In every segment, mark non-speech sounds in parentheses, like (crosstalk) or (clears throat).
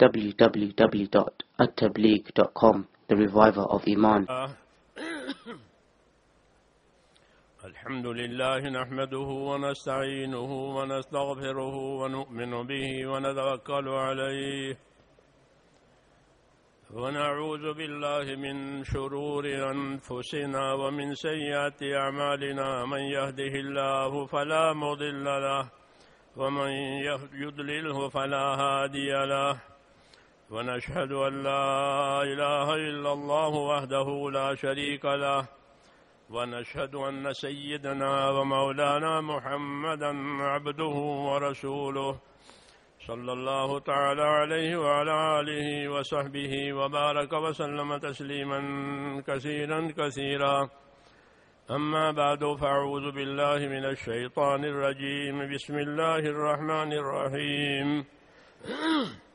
www.attableek.com The Reviver of Iman. الحمد لله نحمده ونستعينه ونستغفره ونؤمن به ونتوكل عليه ونعوذ بالله من شرور أنفسنا ومن سيئات أعمالنا من يهده الله فلا مضل له ومن يضلله فلا هادي له ونشهد أن لا إله إلا الله وحده لا شريك له ونشهد أن سيدنا ومولانا محمدا عبده ورسوله صلى الله تعالى عليه وعلى آله وصحبه وبارك وسلم تسليما كثيرا كثيرا. أما بعد فأعوذ بالله من الشيطان الرجيم. بسم الله الرحمن الرحيم. (clears throat)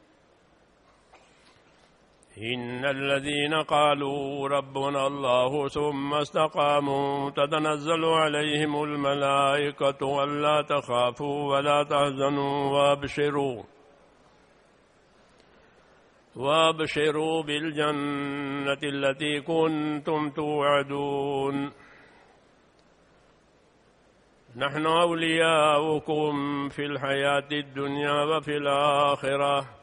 إن الذين قالوا ربنا الله ثم استقاموا تتنزل عليهم الملائكة ولا تخافوا ولا تحزنوا وابشروا وابشروا بالجنة التي كنتم توعدون نحن أولياؤكم في الحياة الدنيا وفي الآخرة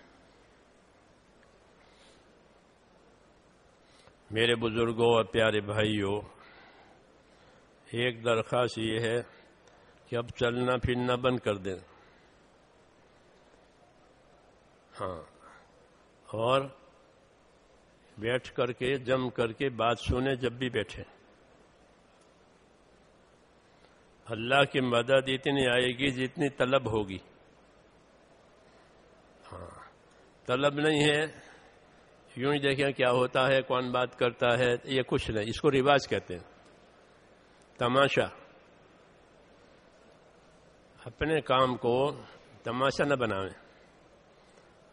میرے بزرگوں اور پیارے بھائیوں، ایک درخواست یہ ہے کہ اب چلنا پھرنا بند کر دیں۔ ہاں۔ اور بیٹھ کر کے، جم کر کے بات سنیں جب بھی بیٹھے اللہ کی مدد اتنی آئے گی جتنی طلب ہوگی۔ ہاں۔ طلب نہیں ہے یوں ہی دیکھیں کیا ہوتا ہے، کون بات کرتا ہے، یہ کچھ نہیں۔ اس کو رواج کہتے ہیں۔ تماشا۔ اپنے کام کو تماشا نہ بنائیں۔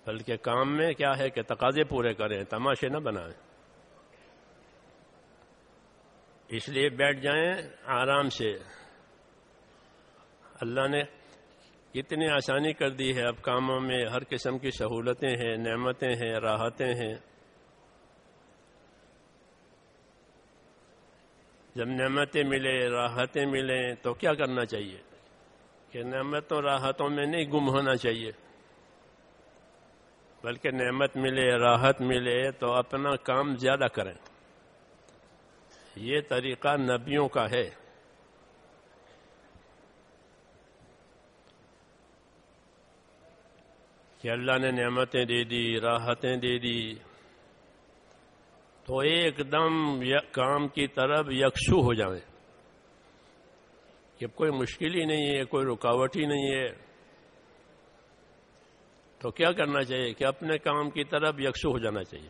بلکہ کام میں کیا ہے کہ تقاضے پورے کریں، تماشے نہ بنائیں۔ اس لیے بیٹھ جائیں آرام سے۔ اللہ نے کتنی آسانی کر دی ہے۔ اب کاموں میں ہر قسم کی سہولتیں ہیں، نعمتیں ہیں، راحتیں ہیں۔ جب نعمتیں ملے راحتیں ملیں، تو کیا کرنا چاہیے؟ کہ نعمتوں، راحتوں میں نہیں گم ہونا چاہیے۔ بلکہ نعمت ملے، راحت ملے، تو اپنا کام زیادہ کریں۔ یہ طریقہ نبیوں کا ہے۔ کہ اللہ نے نعمتیں دے دی، راحتیں دے دی۔ تو ایک دم کام کی طرف یکسو ہو جائیں کہ کوئی مشکل ہی نہیں ہے، کوئی رکاوٹ ہی نہیں ہے۔ تو کیا کرنا چاہیے کہ اپنے کام کی طرف یکسو ہو جانا چاہیے۔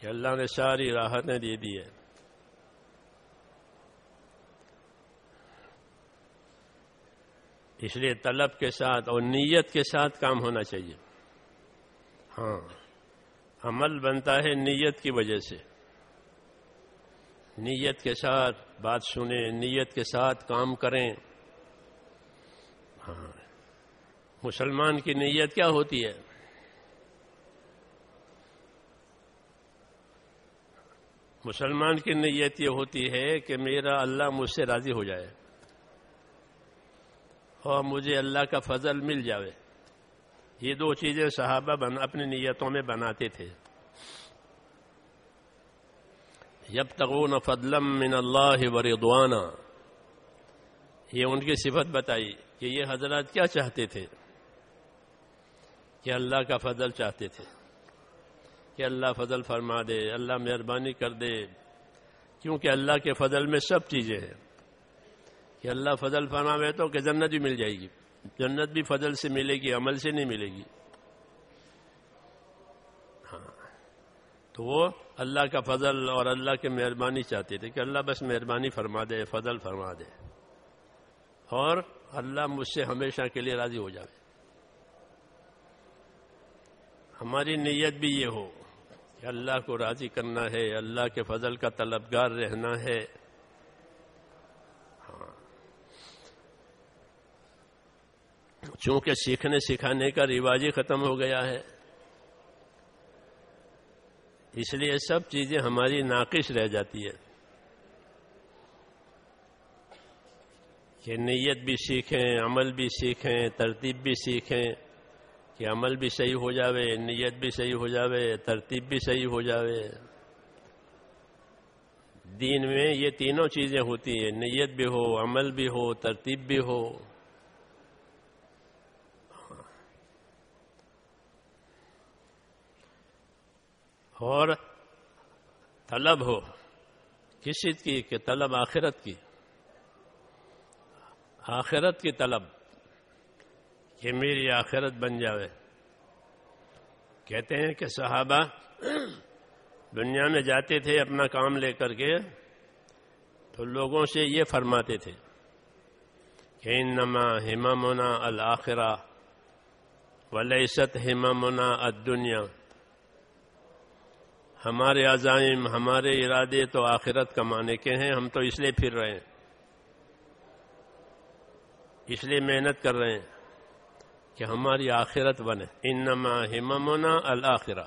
کہ اللہ نے ساری راحتیں دے دی ہے اس لیے طلب کے ساتھ اور نیت کے ساتھ کام ہونا چاہیے۔ ہاں۔ عمل بنتا ہے نیت کی وجہ سے۔ نیت کے ساتھ بات سنیں، نیت کے ساتھ کام کریں۔ ہاں۔ مسلمان کی نیت کیا ہوتی ہے؟ مسلمان کی نیت یہ ہوتی ہے کہ میرا اللہ مجھ سے راضی ہو جائے۔ اور مجھے اللہ کا فضل مل جاوے۔ یہ دو چیزیں صحابہ بن اپنی نیتوں میں بناتے تھے۔ یب تغون فضلم من اللہ ورضوانا یہ ان کی صفت بتائی کہ یہ حضرات کیا چاہتے تھے؟ کہ اللہ کا فضل چاہتے تھے۔ کہ اللہ فضل فرما دے، اللہ مہربانی کر دے۔ کیونکہ اللہ کے فضل میں سب چیزیں ہیں۔ کہ اللہ فضل فرماوے تو کہ جنت بھی مل جائے گی۔ جنت بھی فضل سے ملے گی، عمل سے نہیں ملے گی۔ ہاں۔ تو وہ اللہ کا فضل اور اللہ کی مہربانی چاہتے تھے کہ اللہ بس مہربانی فرما دے، فضل فرما دے۔ اور اللہ مجھ سے ہمیشہ کے لیے راضی ہو جائے۔ ہماری نیت بھی یہ ہو کہ اللہ کو راضی کرنا ہے، اللہ کے فضل کا طلبگار رہنا ہے۔ چونکہ سیکھنے سکھانے کا رواج ہی ختم ہو گیا ہے۔ اس لیے سب چیزیں ہماری ناقص رہ جاتی ہے کہ نیت بھی سیکھیں، عمل بھی سیکھیں، ترتیب بھی سیکھیں کہ عمل بھی صحیح ہو جاوے، نیت بھی صحیح ہو جاوے، ترتیب بھی صحیح ہو جاوے۔ دین میں یہ تینوں چیزیں ہوتی ہیں، نیت بھی ہو، عمل بھی ہو، ترتیب بھی ہو۔ اور طلب ہو کس چیز کی کہ طلب آخرت کی۔ آخرت کی طلب کہ میری آخرت بن جاوے۔ کہتے ہیں کہ صحابہ دنیا میں جاتے تھے اپنا کام لے کر کے، تو لوگوں سے یہ فرماتے تھے کہ انما ہممنا الآخرہ ولیست ہممنا الدنیا۔ ہمارے عزائم، ہمارے ارادے تو آخرت کمانے کے ہیں، ہم تو اس لیے پھر رہے ہیں۔ اس لیے محنت کر رہے ہیں کہ ہماری آخرت بنے۔ انما ہممنا الآخرہ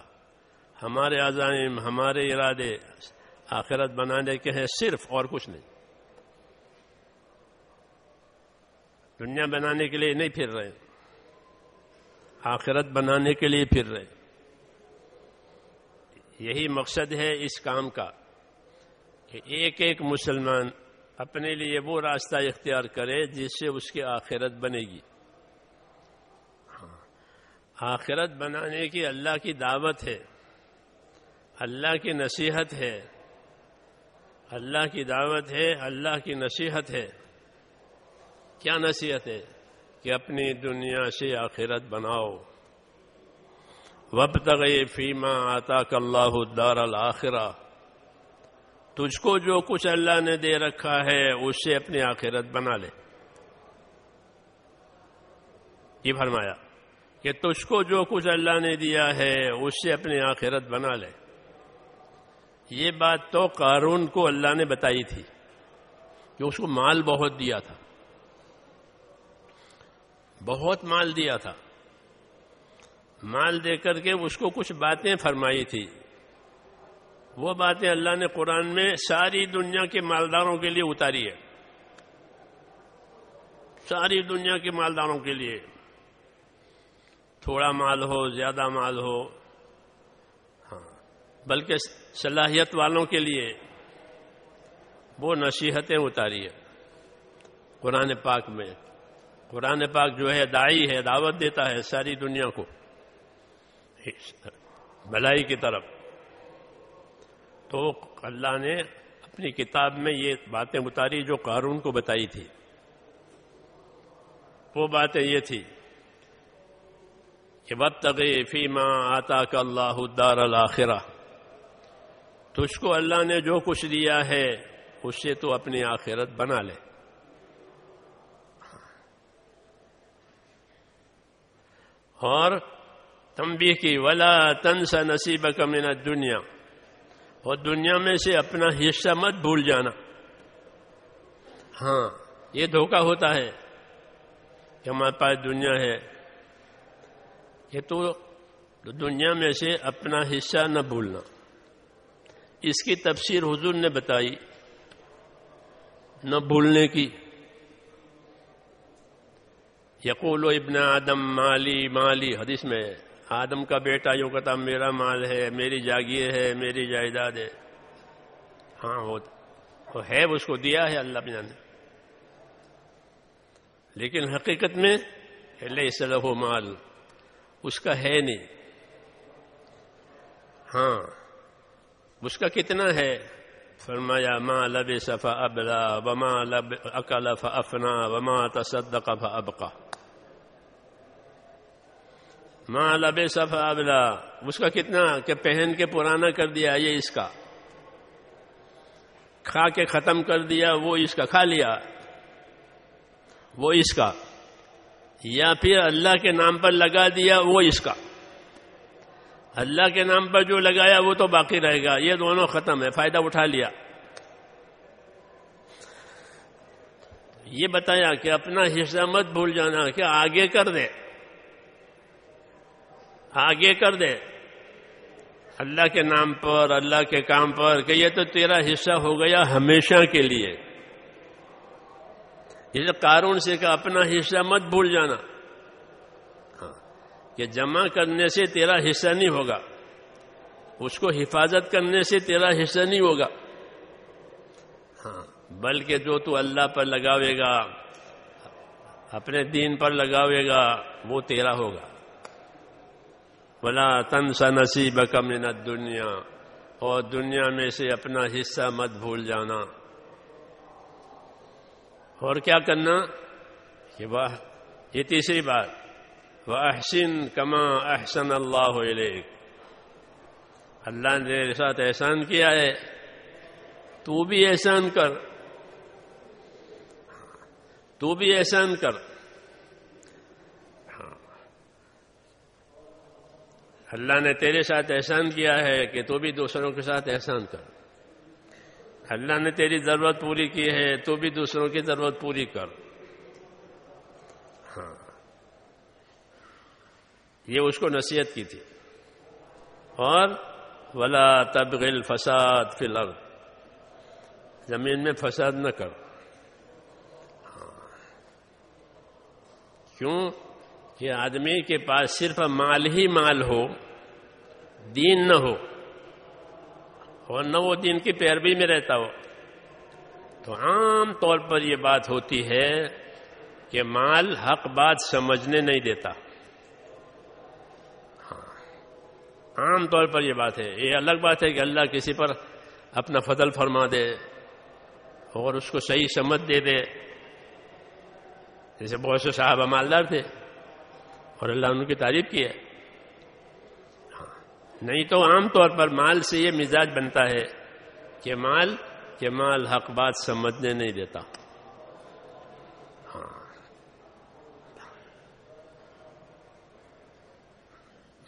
ہمارے عزائم، ہمارے ارادے آخرت بنانے کے ہیں، صرف اور کچھ نہیں۔ دنیا بنانے کے لیے نہیں پھر رہے۔ آخرت بنانے کے لیے پھر رہے۔ یہی مقصد ہے اس کام کا کہ ایک ایک مسلمان اپنے لیے وہ راستہ اختیار کرے جس سے اس کی آخرت بنے گی۔ ہاں، آخرت بنانے کی اللہ کی دعوت ہے، اللہ کی نصیحت ہے، اللہ کی دعوت ہے، اللہ کی نصیحت ہے۔ کیا نصیحت ہے؟ کہ اپنی دنیا سے آخرت بناؤ۔ وب فیما آتا اللہ الدار الآخرہ تجھ کو جو کچھ اللہ نے دے رکھا ہے اس سے اپنی آخرت بنا لے۔ یہ فرمایا کہ تجھ کو جو کچھ اللہ نے دیا ہے اس سے اپنی آخرت بنا لے۔ یہ بات تو قارون کو اللہ نے بتائی تھی کہ اس کو مال بہت دیا تھا۔ بہت مال دیا تھا۔ مال دے کر کے اس کو کچھ باتیں فرمائی تھی۔ وہ باتیں اللہ نے قرآن میں ساری دنیا کے مالداروں کے لیے اتاری ہے۔ ساری دنیا کے مالداروں کے لیے۔ تھوڑا مال ہو، زیادہ مال ہو۔ ہاں بلکہ صلاحیت والوں کے لیے وہ نصیحتیں اتاری ہے۔ قرآن پاک میں، قرآن پاک جو ہے دائی ہے، دعوت دیتا ہے ساری دنیا کو۔ بھلائی کی طرف۔ تو اللہ نے اپنی کتاب میں یہ باتیں اتاری جو قارون کو بتائی تھی، وہ باتیں یہ تھی کہ بد فیما آتا کا اللہ الدار الآخرہ تجھ کو اللہ نے جو کچھ دیا ہے اس سے تو اپنی آخرت بنا لے۔ اور تمبی کی، ولا تنس نصیب کا من دنیا اور دنیا میں سے اپنا حصہ مت بھول جانا۔ ہاں یہ دھوکہ ہوتا ہے کہ ہمارے پاس دنیا ہے۔ کہ تو دنیا میں سے اپنا حصہ نہ بھولنا۔ اس کی تفسیر حضور نے بتائی، نہ بھولنے کی۔ یقول و ابن آدم، مالی مالی، حدیث میں آدم کا بیٹا یوں کہتا، میرا مال ہے، میری جاگیر ہے، میری جائیداد ہے۔ ہاں وہ ہے اس کو دیا ہے اللہ نے لیکن حقیقت میں لے صلاح مال، اس کا ہے نہیں۔ ہاں اس کا کتنا ہے؟ فرمایا، ما لب صفا ابلا وما لب، اکل افنا وما تصدق فابقا ماں لب صفا ابلا۔ اس کا کتنا کہ پہن کے پرانا کر دیا یہ اس کا۔ کھا کے ختم کر دیا، وہ اس کا۔ کھا لیا۔ وہ اس کا۔ یا پھر اللہ کے نام پر لگا دیا، وہ اس کا۔ اللہ کے نام پر جو لگایا، وہ تو باقی رہے گا۔ یہ دونوں ختم ہے۔ فائدہ اٹھا لیا۔ یہ بتایا کہ اپنا حصہ مت بھول جانا، کہ آگے کر دے۔ آگے کر دے اللہ کے نام پر، اللہ کے کام پر کہ یہ تو تیرا حصہ ہو گیا ہمیشہ کے لیے۔ یہ قارون سے کہ اپنا حصہ مت بھول جانا۔ ہاں کہ جمع کرنے سے تیرا حصہ نہیں ہوگا۔ اس کو حفاظت کرنے سے تیرا حصہ نہیں ہوگا۔ ہاں بلکہ جو تو اللہ پر لگاوے گا، اپنے دین پر لگاوے گا، وہ تیرا ہوگا۔ بلا تن سا نصیب من دنیا اور دنیا میں سے اپنا حصہ مت بھول جانا۔ اور کیا کرنا؟ کہ وہ یہ تیسری بات۔ وہ احسن کما احسن اللہ علیک اللہ نے میرے ساتھ احسان کیا ہے۔ تو بھی احسان کر۔ تو بھی احسان کر۔ اللہ نے تیرے ساتھ احسان کیا ہے کہ تو بھی دوسروں کے ساتھ احسان کر۔ اللہ نے تیری ضرورت پوری کی ہے، تو بھی دوسروں کی ضرورت پوری کر۔ ہاں۔ یہ اس کو نصیحت کی تھی۔ اور ولا تبغل فساد فی الارض زمین میں فساد نہ کر۔ ہاں۔ کیوں؟ کہ آدمی کے پاس صرف مال ہی مال ہو، دین نہ ہو، اور نہ وہ دین کی پیروی میں رہتا ہو۔ تو عام طور پر یہ بات ہوتی ہے کہ مال حق بات سمجھنے نہیں دیتا۔ ہاں۔ عام طور پر یہ بات ہے۔ یہ الگ بات ہے کہ اللہ کسی پر اپنا فضل فرما دے اور اس کو صحیح سمجھ دے دے۔ جیسے بہت سے صاحب مالدار تھے۔ اور اللہ ان کی تعریف کی ہے۔ ہاں۔ نہیں تو عام طور پر مال سے یہ مزاج بنتا ہے کہ مال کہ مال حق بات سمجھنے نہیں دیتا۔ ہاں۔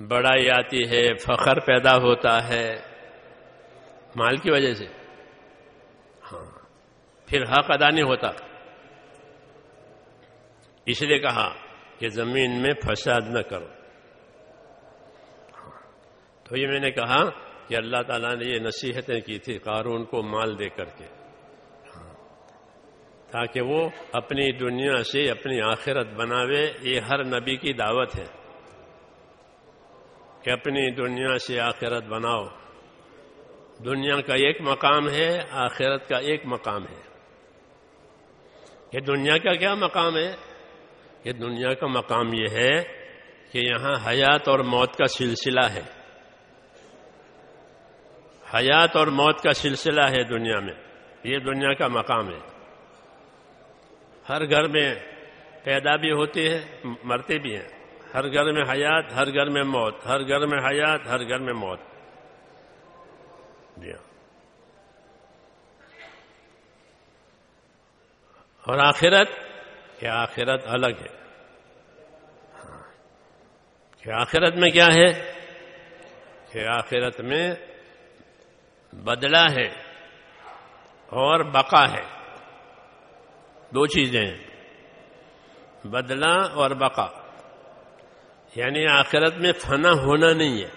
بڑائی آتی ہے، فخر پیدا ہوتا ہے۔ مال کی وجہ سے۔ ہاں۔ پھر حق ادا نہیں ہوتا۔ اس لیے کہا کہ زمین میں فساد نہ کرو۔ تو یہ میں نے کہا کہ اللہ تعالیٰ نے یہ نصیحتیں کی تھی قارون کو مال دے کر کے۔ تاکہ وہ اپنی دنیا سے اپنی آخرت بناوے، یہ ہر نبی کی دعوت ہے۔ کہ اپنی دنیا سے آخرت بناؤ۔ دنیا کا ایک مقام ہے، آخرت کا ایک مقام ہے۔ کہ دنیا کا کیا مقام ہے؟ کہ دنیا کا مقام یہ ہے کہ یہاں حیات اور موت کا سلسلہ ہے۔ حیات اور موت کا سلسلہ ہے دنیا میں۔ یہ دنیا کا مقام ہے۔ ہر گھر میں پیدا بھی ہوتی ہے، مرتے بھی ہیں۔ ہر گھر میں حیات، ہر گھر میں موت۔ ہر گھر میں حیات، ہر گھر میں موت۔ جی ہاں۔ اور آخرت، کہ آخرت الگ ہے۔ کہ آخرت میں کیا ہے؟ کہ آخرت میں بدلہ ہے اور بقا ہے۔ دو چیزیں ہیں۔ بدلہ اور بقا۔ یعنی آخرت میں فنا ہونا نہیں ہے۔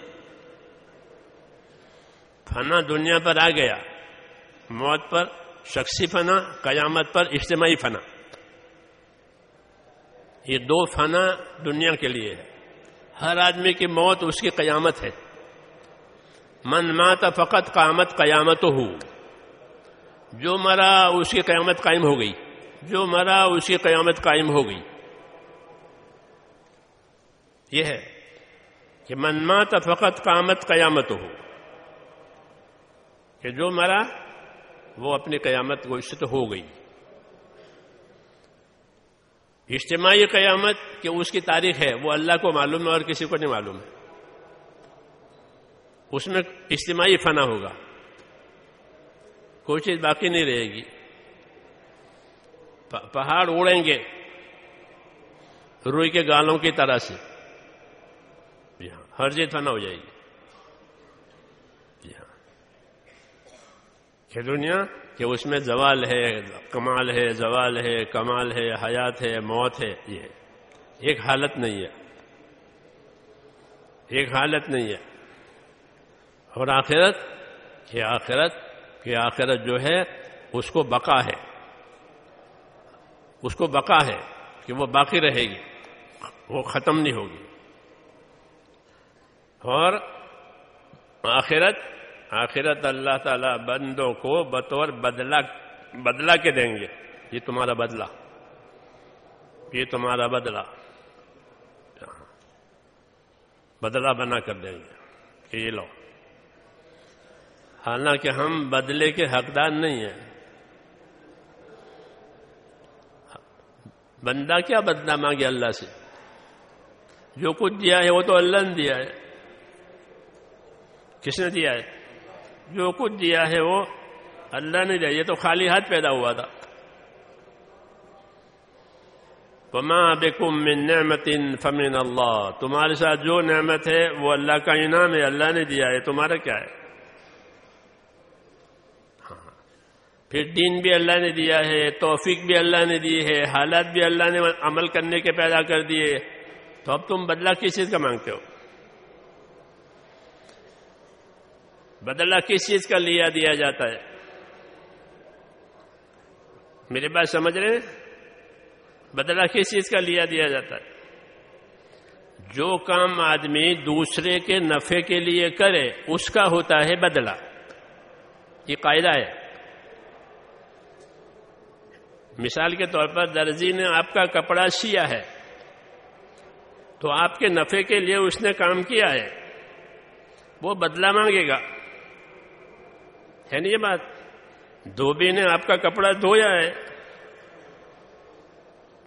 فنا دنیا پر آ گیا۔ موت پر، شخصی فنا، قیامت پر اجتماعی فنا۔ یہ دو فنا دنیا کے لیے ہے۔ ہر آدمی کی موت اس کی قیامت ہے۔ من مات فقط قیامت قیامت ہو جو مرا اس کی قیامت قائم ہو گئی۔ جو مرا اس کی قیامت قائم ہو گئی۔ یہ ہے کہ من مات فقط قیامت قیامت ہو کہ جو مرا وہ اپنی قیامت گوشت ہو گئی۔ اجتماعی قیامت کہ اس کی تاریخ ہے، وہ اللہ کو معلوم ہے اور کسی کو نہیں معلوم ہے۔ اس میں اجتماعی فنا ہوگا۔ کوئی چیز باقی نہیں رہے گی۔ پہاڑ اڑیں گے۔ روئی کے گالوں کی طرح سے۔ جی ہاں، ہر چیز فنا ہو جائے گی۔ جی ہاں۔ کہ دنیا کہ اس میں زوال ہے، کمال ہے، زوال ہے، کمال ہے، حیات ہے، موت ہے، یہ ایک حالت نہیں ہے۔ ایک حالت نہیں ہے۔ اور آخرت، کہ آخرت کہ آخرت جو ہے، اس کو بقا ہے۔ اس کو بقا ہے کہ وہ باقی رہے گی۔ وہ ختم نہیں ہوگی۔ اور آخرت آخرت اللہ تعالی بندوں کو بطور بدلا بدلا کے دیں گے۔ یہ تمہارا بدلہ۔ یہ تمہارا بدلہ۔ بدلہ بنا کر دیں گے۔ کہ یہ لو۔ حالانکہ ہم بدلے کے حقدار نہیں ہیں۔ بندہ کیا بدلا مانگے اللہ سے؟ جو کچھ دیا ہے وہ تو اللہ نے دیا ہے۔ کس نے دیا ہے؟ جو کچھ دیا ہے وہ اللہ نے دیا، یہ تو خالی ہاتھ پیدا ہوا تھا۔ وما بكم من نعمت فمن اللہ تمہارے ساتھ جو نعمت ہے، وہ اللہ کا انعام ہے، اللہ نے دیا ہے۔ تمہارا کیا ہے؟ ہاں۔ پھر دین بھی اللہ نے دیا ہے، توفیق بھی اللہ نے دی ہے، حالات بھی اللہ نے عمل کرنے کے پیدا کر دیے۔ تو اب تم بدلہ کس چیز کا مانگتے ہو؟ بدلہ کس چیز کا لیا دیا جاتا ہے؟ میرے بات سمجھ رہے ہیں؟ بدلہ کس چیز کا لیا دیا جاتا ہے؟ جو کام آدمی دوسرے کے نفع کے لیے کرے، اس کا ہوتا ہے بدلہ۔ یہ قاعدہ ہے۔ مثال کے طور پر درزی نے آپ کا کپڑا سیا ہے، تو آپ کے نفع کے لیے اس نے کام کیا ہے۔ وہ بدلہ مانگے گا۔ ہے نہیں یہ بات؟ دھوبی نے آپ کا کپڑا دھویا ہے،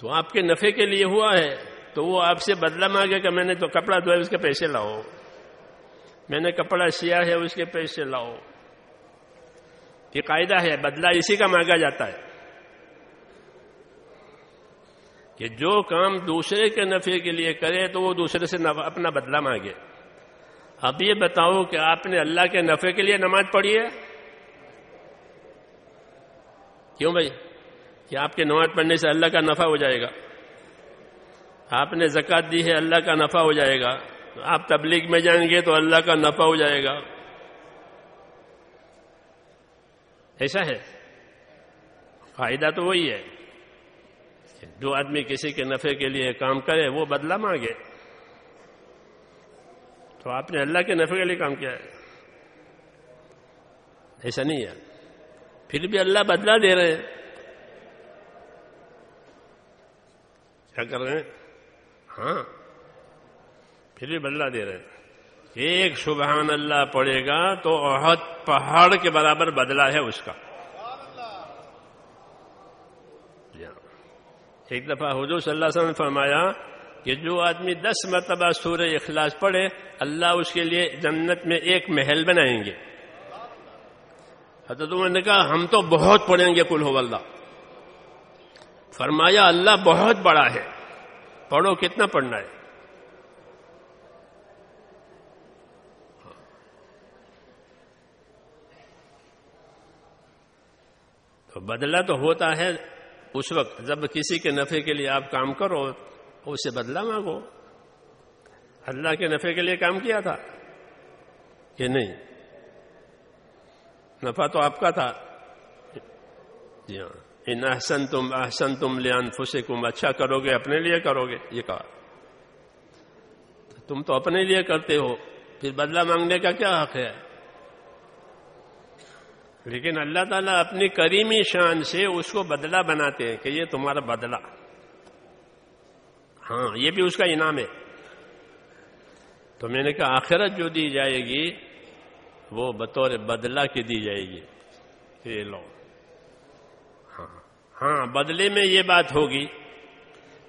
تو آپ کے نفے کے لیے ہوا ہے، تو وہ آپ سے بدلہ مانگے کہ میں نے تو کپڑا دھویا اس کے پیسے لاؤ۔ میں نے کپڑا سیا ہے، اس کے پیسے لاؤ۔ یہ قاعدہ ہے، بدلہ اسی کا مانگا جاتا ہے۔ کہ جو کام دوسرے کے نفے کے لیے کرے تو وہ دوسرے سے اپنا بدلہ مانگے۔ اب یہ بتاؤ کہ آپ نے اللہ کے نفے کے لیے نماز پڑھی ہے؟ کیوں بھائی؟ کہ آپ کے نماز پڑھنے سے اللہ کا نفع ہو جائے گا۔ آپ نے زکات دی ہے، اللہ کا نفع ہو جائے گا۔ آپ تبلیغ میں جائیں گے تو اللہ کا نفع ہو جائے گا۔ ایسا ہے؟ فائدہ تو وہی ہے۔ جو آدمی کسی کے نفع کے لیے کام کرے، وہ بدلہ مانگے۔ تو آپ نے اللہ کے نفع کے لیے کام کیا ہے۔ ایسا نہیں ہے۔ پھر بھی اللہ بدلا دے رہے ہیں۔ کیا کر رہے ہیں؟ ہاں۔ پھر بھی بدلا دے رہے ہیں۔ ایک سبحان اللہ پڑے گا تو عہد پہاڑ کے برابر بدلا ہے اس کا۔ جی ہاں۔ ایک دفعہ حضور صلی اللہ علیہ وسلم نے فرمایا کہ جو آدمی دس مرتبہ سورہ اخلاص پڑھے، اللہ اس کے لیے جنت میں ایک محل بنائیں گے۔ حضرت عمر نے کہا، ہم تو بہت پڑھیں گے کل ہو اللہ۔ فرمایا، اللہ بہت بڑا ہے۔ پڑھو کتنا پڑھنا ہے۔ تو بدلہ تو ہوتا ہے اس وقت، جب کسی کے نفع کے لیے آپ کام کرو، اسے بدلہ مانگو۔ اللہ کے نفع کے لیے کام کیا تھا؟ کہ نہیں۔ نفع تو آپ کا تھا۔ جی ہاں۔ ان احسن تم احسن تم لیان کم اچھا کرو گے، اپنے لیے کرو گے۔ یہ کہا۔ تم تو اپنے لیے کرتے ہو۔ پھر بدلہ مانگنے کا کیا حق ہے؟ لیکن اللہ تعالیٰ اپنی کریمی شان سے اس کو بدلہ بناتے ہیں کہ یہ تمہارا بدلہ۔ ہاں یہ بھی اس کا انعام ہے۔ تو میں نے کہا، آخرت جو دی جائے گی وہ بطور بدلہ کی دی جائے گی۔ یہ لو۔ ہاں۔ ہاں بدلے میں یہ بات ہوگی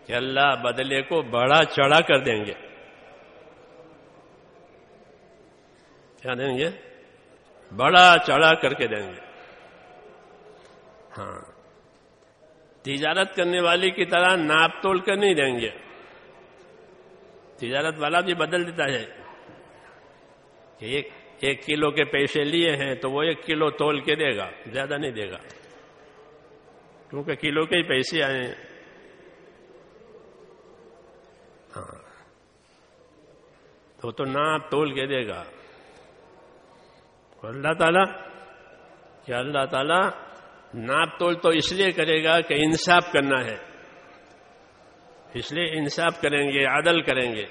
کہ اللہ بدلے کو بڑا چڑھا کر دیں گے۔ کیا دیں گے؟ بڑا چڑھا کر کے دیں گے۔ ہاں۔ تجارت کرنے والی کی طرح ناپ تول کر نہیں دیں گے۔ تجارت والا بھی بدل دیتا ہے کہ ایک ایک کلو کے پیسے لیے ہیں تو وہ ایک کلو تول کے دے گا، زیادہ نہیں دے گا۔ کیونکہ کلو کے ہی پیسے آئے ہیں۔ ہاں۔ تو تو ناپ تول کے دے گا۔ اللہ تعالیٰ کیا اللہ تعالیٰ ناپ تول تو اس لیے کرے گا کہ انصاف کرنا ہے۔ اس لیے انصاف کریں گے، عدل کریں گے۔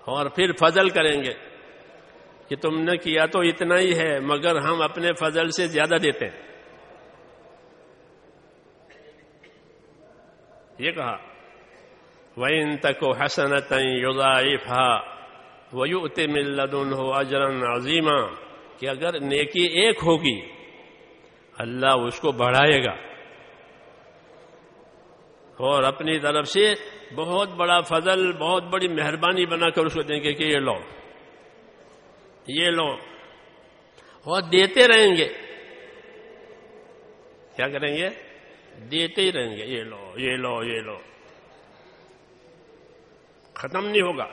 اور پھر فضل کریں گے۔ کہ تم نے کیا تو اتنا ہی ہے، مگر ہم اپنے فضل سے زیادہ دیتے ہیں۔ یہ کہا۔ وَإِن تَكُ حَسَنَةً يُضَاعِفْهَا وَيُؤْتِ مِن لَّدُنْهُ أَجْرًا عَظِيمًا، کہ اگر نیکی ایک ہوگی، اللہ اس کو بڑھائے گا۔ اور اپنی طرف سے بہت بڑا فضل، بہت بڑی مہربانی بنا کر اس کو دیں گے کہ یہ لو۔ یہ لو اور دیتے رہیں گے۔ کیا کریں گے؟ دیتے ہی رہیں گے۔ یہ لو یہ لو یہ لو۔ ختم نہیں ہوگا۔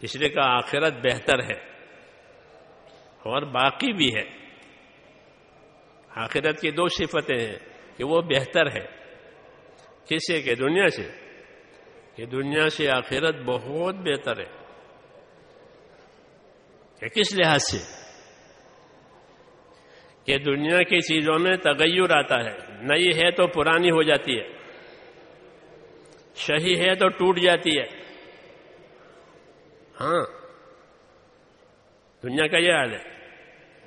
اس لیے کا آخرت بہتر ہے اور باقی بھی ہے۔ آخرت کی دو صفتیں ہیں کہ وہ بہتر ہے۔ کسے کہ دنیا سے؟ کہ دنیا سے آخرت بہت بہتر ہے۔ کہ کس لحاظ سے؟ کہ دنیا کی چیزوں میں تغیر آتا ہے۔ نئی ہے تو پرانی ہو جاتی ہے۔ شہی ہے تو ٹوٹ جاتی ہے۔ ہاں۔ دنیا کا یہ حال ہے۔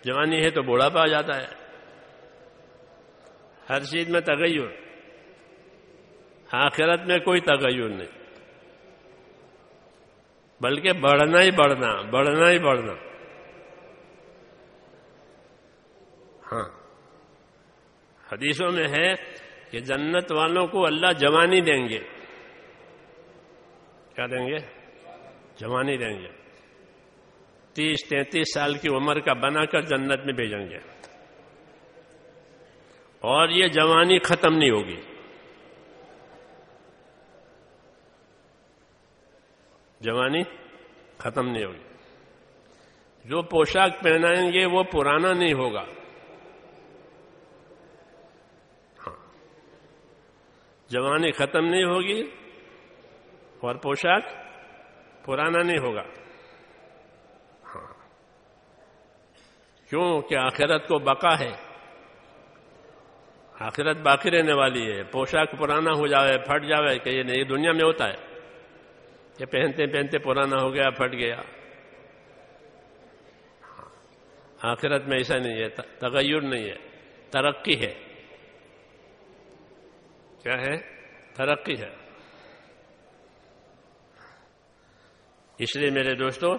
جوانی ہے تو بوڑھا پا جاتا ہے۔ ہر چیز میں تغیر۔ آخرت میں کوئی تغیر نہیں۔ بلکہ بڑھنا ہی بڑھنا بڑھنا ہی بڑھنا۔ ہاں۔ حدیثوں میں ہے کہ جنت والوں کو اللہ جوانی دیں گے۔ کیا دیں گے؟ جوانی دیں گے۔ تیس تینتیس سال کی عمر کا بنا کر جنت میں بھیجیں گے۔ اور یہ جوانی ختم نہیں ہوگی۔ جوانی ختم نہیں ہوگی۔ جو پوشاک پہنائیں گے وہ پرانا نہیں ہوگا۔ ہاں۔ جوانی ختم نہیں ہوگی اور پوشاک پرانا نہیں ہوگا۔ ہاں۔ کیوں کہ آخرت کو بقا ہے۔ آخرت باقی رہنے والی ہے۔ پوشاک پرانا ہو جاوے، پھٹ جاوے کہ یہ نہیں دنیا میں ہوتا ہے۔ کہ پہنتے پہنتے پرانا ہو گیا، پھٹ گیا۔ آخرت میں ایسا نہیں ہے تغیر نہیں ہے، ترقی ہے۔ کیا ہے؟ ترقی ہے۔ اس لیے میرے دوستو،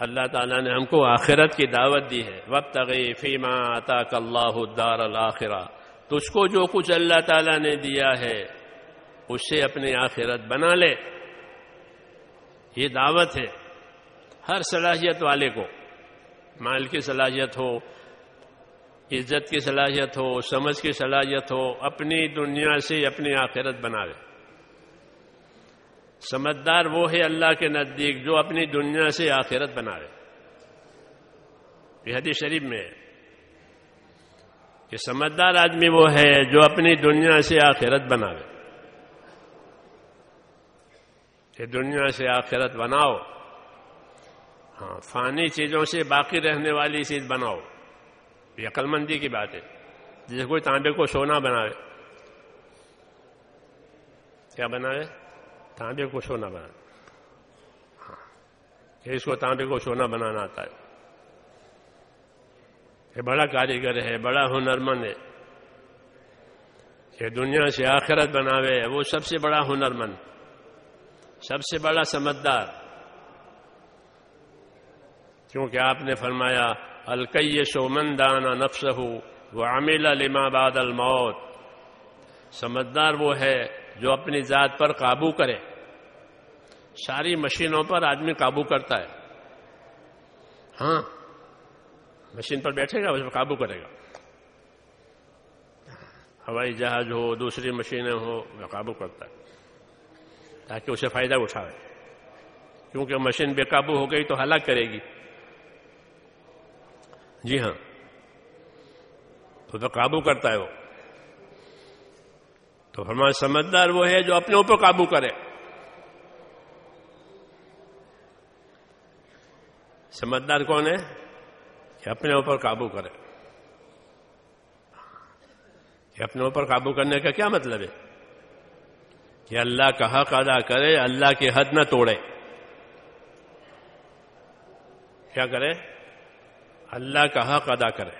اللہ تعالیٰ نے ہم کو آخرت کی دعوت دی ہے۔ وقت تغی فیما عطا اللہ دار الآخرہ تجھ کو جو کچھ اللہ تعالیٰ نے دیا ہے، اس سے اپنی آخرت بنا لے۔ یہ دعوت ہے ہر صلاحیت والے کو، مال کی صلاحیت ہو، عزت کی صلاحیت ہو، سمجھ کی صلاحیت ہو، اپنی دنیا سے اپنی آخرت بناوے۔ سمجھدار وہ ہے اللہ کے نزدیک جو اپنی دنیا سے آخرت بناوے۔ یہ حدیث شریف میں ہے کہ سمجھدار آدمی وہ ہے جو اپنی دنیا سے آخرت بناوے۔ کہ دنیا سے آخرت بناؤ۔ ہاں فانی چیزوں سے باقی رہنے والی چیز بناؤ۔ یہ عقل مندی کی بات ہے۔ جیسے کوئی تانبے کو سونا بناوے کیا بناوے تانبے کو سونا بنا ہاں کہ اس کو تانبے کو سونا بنانا آتا ہے۔ یہ بڑا کاریگر ہے، بڑا ہنرمند ہے۔ کہ دنیا سے آخرت بناوے، وہ سب سے بڑا ہنرمند۔ سب سے بڑا سمجھدار۔ کیونکہ آپ نے فرمایا الکیش و مندانہ نفس ہو وہ عامل لما بعد الموت۔ سمجھدار وہ ہے جو اپنی ذات پر قابو کرے۔ ساری مشینوں پر آدمی قابو کرتا ہے۔ ہاں مشین پر بیٹھے گا، اس پر قابو کرے گا۔ ہوائی جہاز ہو، دوسری مشینیں ہو، وہ قابو کرتا ہے۔ تاکہ اسے فائدہ اٹھاوے۔ کیونکہ مشین بے قابو ہو گئی تو ہلاک کرے گی۔ جی ہاں۔ تو قابو کرتا ہے وہ۔ تو ہمارا سمجھدار وہ ہے جو اپنے اوپر قابو کرے۔ سمجھدار کون ہے؟ کہ اپنے اوپر قابو کرے۔ کہ اپنے اوپر قابو کرنے کا کیا مطلب ہے؟ کہ اللہ کا حق ادا کرے، اللہ کی حد نہ توڑے۔ کیا کرے؟ اللہ کا حق ادا کرے۔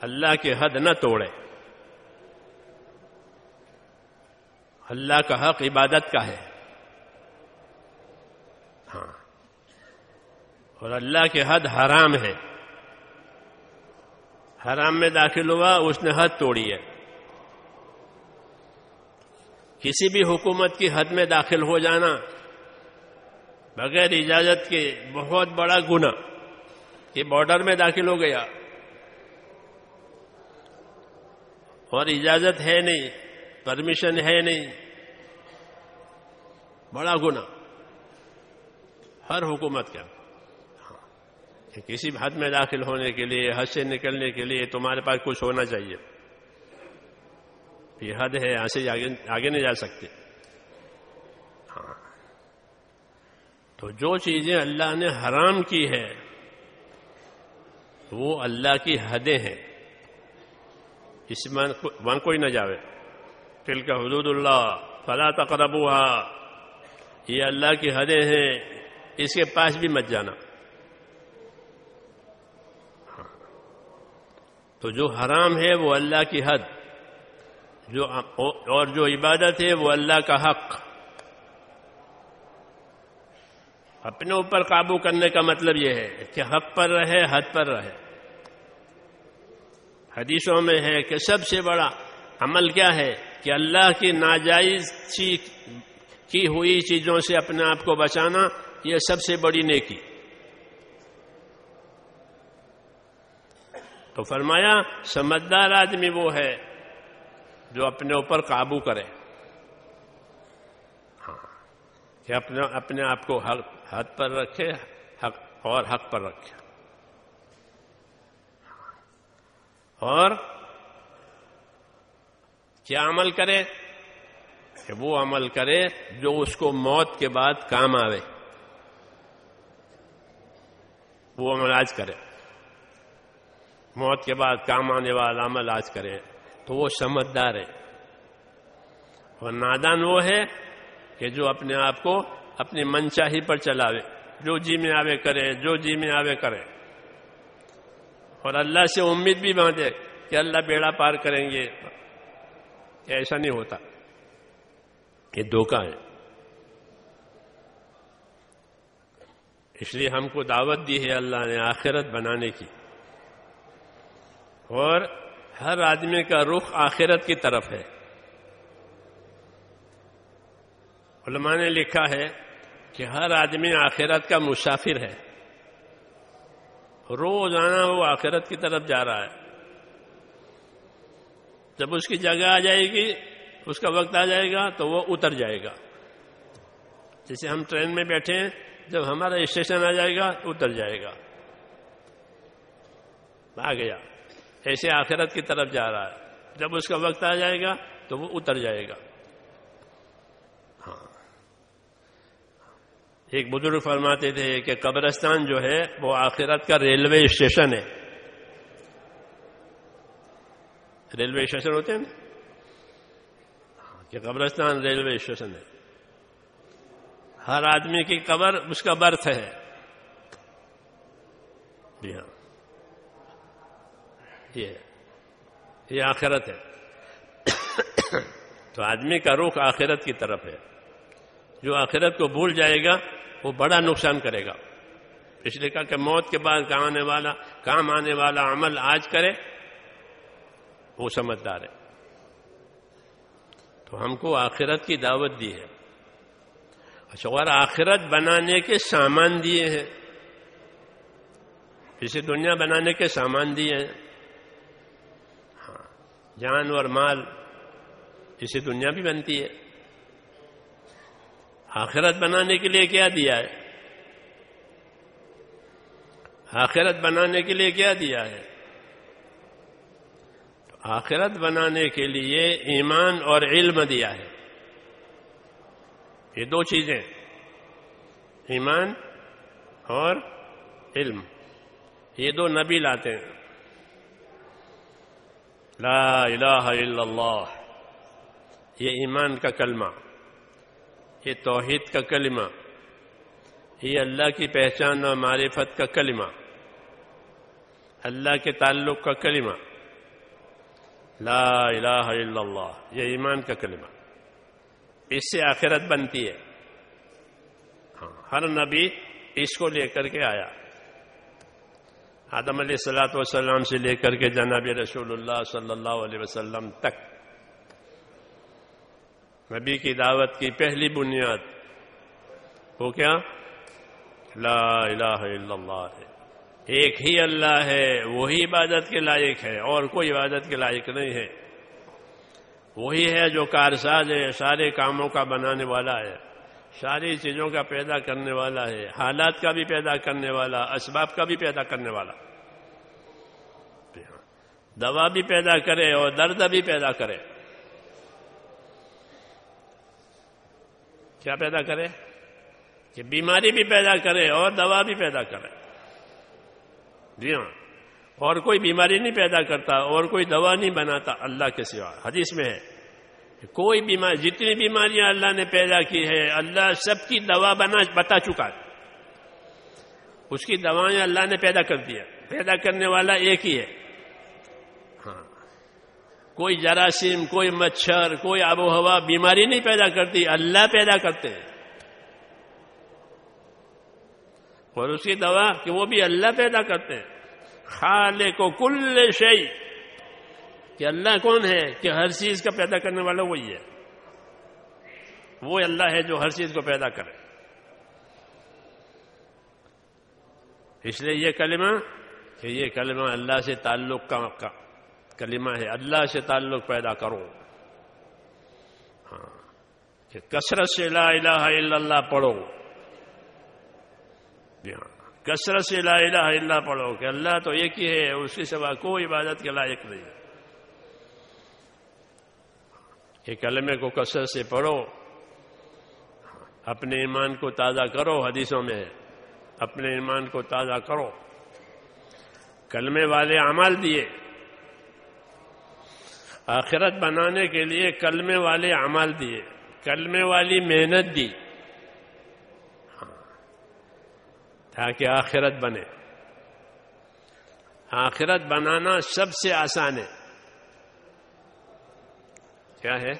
اللہ کی حد نہ توڑے۔ اللہ کا حق عبادت کا ہے۔ ہاں۔ اور اللہ کی حد حرام ہے۔ حرام میں داخل ہوا، اس نے حد توڑی ہے۔ کسی بھی حکومت کی حد میں داخل ہو جانا بغیر اجازت کے بہت بڑا گنا کہ بارڈر میں داخل ہو گیا۔ اور اجازت ہے نہیں، پرمیشن ہے نہیں۔ بڑا گنا ہر حکومت کا۔ ہاں، کسی حد میں داخل ہونے کے لیے، حد سے نکلنے کے لیے تمہارے پاس کچھ ہونا چاہیے۔ یہ حد ہے، یہاں سے آگے نہیں جا سکتے۔ ہاں۔ تو جو چیزیں اللہ نے حرام کی ہے وہ اللہ کی حدیں ہیں۔ اس میں کوئی نہ جاوے۔ تل کا حدود اللہ، فلا تقربوہا۔ یہ اللہ کی حدیں ہیں، اس کے پاس بھی مت جانا۔ ہاں۔ تو جو حرام ہے، وہ اللہ کی حد۔ جو اور جو عبادت ہے وہ اللہ کا حق. اپنے اوپر قابو کرنے کا مطلب یہ ہے کہ حق پر رہے، حد پر رہے. حدیثوں میں ہے کہ سب سے بڑا عمل کیا ہے کہ اللہ کی ناجائز کی ہوئی چیزوں سے اپنے آپ کو بچانا، یہ سب سے بڑی نیکی. تو فرمایا، سمجھدار آدمی وہ ہے جو اپنے اوپر قابو کرے۔ ہاں کہ اپنے اپنے آپ کو حق پر رکھے، حق اور حق پر رکھے۔ اور کیا عمل کرے؟ کہ وہ عمل کرے جو اس کو موت کے بعد کام آئے وہ عمل آج کرے۔ موت کے بعد کام آنے والا عمل آج کرے۔ تو وہ سمجھدار ہے اور نادان وہ ہے کہ جو اپنے آپ کو اپنی منچاہی پر چلاوے۔ جو جی میں آوے کرے جو جی میں آوے کرے اور اللہ سے امید بھی باندھے کہ اللہ بیڑا پار کریں گے۔ ایسا نہیں ہوتا۔ یہ دھوکہ ہے۔ اس لیے ہم کو دعوت دی ہے اللہ نے آخرت بنانے کی۔ اور ہر آدمی کا رخ آخرت کی طرف ہے۔ علماء نے لکھا ہے کہ ہر آدمی آخرت کا مسافر ہے۔ روز آنا وہ آخرت کی طرف جا رہا ہے۔ جب اس کی جگہ آ جائے گی، اس کا وقت آ جائے گا تو وہ اتر جائے گا۔ جیسے ہم ٹرین میں بیٹھے ہیں، جب ہمارا اسٹیشن آ جائے گا، اتر جائے گا۔ آ گیا۔ ایسے آخرت کی طرف جا رہا ہے۔ جب اس کا وقت آ جائے گا تو وہ اتر جائے گا۔ ہاں۔ ایک بزرگ فرماتے تھے کہ قبرستان جو ہے وہ آخرت کا ریلوے اسٹیشن ہے۔ ریلوے اسٹیشن ہوتے ہیں ہاں، کہ قبرستان ریلوے اسٹیشن ہے۔ ہر آدمی کی قبر، اس کا برتھ ہے۔ جی ہاں۔ یہ یہ آخرت ہے۔ تو آدمی کا رخ آخرت کی طرف ہے۔ جو آخرت کو بھول جائے گا، وہ بڑا نقصان کرے گا۔ اس لیے کہا کہ موت کے بعد کام آنے والا کام آنے والا عمل آج کرے، وہ سمجھدار ہے۔ تو ہم کو آخرت کی دعوت دی ہے۔ اچھا اور آخرت بنانے کے سامان دیے ہیں۔ اسے دنیا بنانے کے سامان دیے ہیں۔ جان اور مال اسے دنیا بھی بنتی ہے۔ آخرت بنانے کے لیے کیا دیا ہے؟ آخرت بنانے کے لیے کیا دیا ہے؟ آخرت بنانے کے لیے ایمان اور علم دیا ہے۔ یہ دو چیزیں، ایمان اور علم۔ یہ دو نبی لاتے ہیں۔ لا الہ الا اللہ یہ ایمان کا کلمہ، یہ توحید کا کلمہ، یہ اللہ کی پہچان اور معرفت کا کلمہ، اللہ کے تعلق کا کلمہ۔ لا الہ الا اللہ یہ ایمان کا کلمہ۔ اس سے آخرت بنتی ہے۔ ہاں ہر نبی اس کو لے کر کے آیا۔ آدم علیہ السلاۃ وسلام سے لے کر کے جناب رسول اللہ صلی اللہ علیہ وسلم تک۔ نبی کی دعوت کی پہلی بنیاد وہ کیا؟ لا الہ الا اللہ ہے۔ ایک ہی اللہ ہے، وہی عبادت کے لائق ہے، اور کوئی عبادت کے لائق نہیں ہے۔ وہی ہے جو کارساز ہے، سارے کاموں کا بنانے والا ہے۔ ساری چیزوں کا پیدا کرنے والا ہے، حالات کا بھی پیدا کرنے والا، اسباب کا بھی پیدا کرنے والا۔ دوا بھی پیدا کرے اور درد بھی پیدا کرے۔ کیا پیدا کرے؟ کہ بیماری بھی پیدا کرے اور دوا بھی پیدا کرے۔ جی ہاں۔ اور کوئی بیماری نہیں پیدا کرتا اور کوئی دوا نہیں بناتا اللہ کے سوا۔ حدیث میں ہے۔ کوئی بیماری جتنی بیماریاں اللہ نے پیدا کی ہے اللہ سب کی دوا بنا بتا چکا ہے۔ اس کی دوائیں اللہ نے پیدا کر دیا پیدا کرنے والا ایک ہی ہے۔ ہاں۔ کوئی جراثیم، کوئی مچھر، کوئی آب و ہوا بیماری نہیں پیدا کرتی، اللہ پیدا کرتے ہیں۔ اور اس کی دوا کہ وہ بھی اللہ پیدا کرتے ہیں۔ خالے کو کل شعی کہ اللہ کون ہے کہ ہر چیز کا پیدا کرنے والا وہی ہے؟ وہ اللہ ہے جو ہر چیز کو پیدا کرے۔ اس لیے یہ کلمہ کہ یہ کلمہ اللہ سے تعلق کا کلمہ ہے۔ اللہ سے تعلق پیدا کرو۔ ہاں کہ کثرت سے لا الہ الا اللہ پڑھو۔ جی ہاں کثرت سے لا الہ الا اللہ پڑھو۔ کہ اللہ تو ایک ہی ہے اس کے سوا کوئی عبادت کے لائق نہیں۔ ہے کہ کلمے کو کثرت سے پڑھو۔ اپنے ایمان کو تازہ کرو، حدیثوں میں اپنے ایمان کو تازہ کرو۔ کلمے والے عمل دیے۔ آخرت بنانے کے لیے کلمے والے عمل دیے۔ کلمے والی محنت دی۔ ہاں۔ تاکہ آخرت بنے۔ آخرت بنانا سب سے آسان ہے۔ کیا ہے؟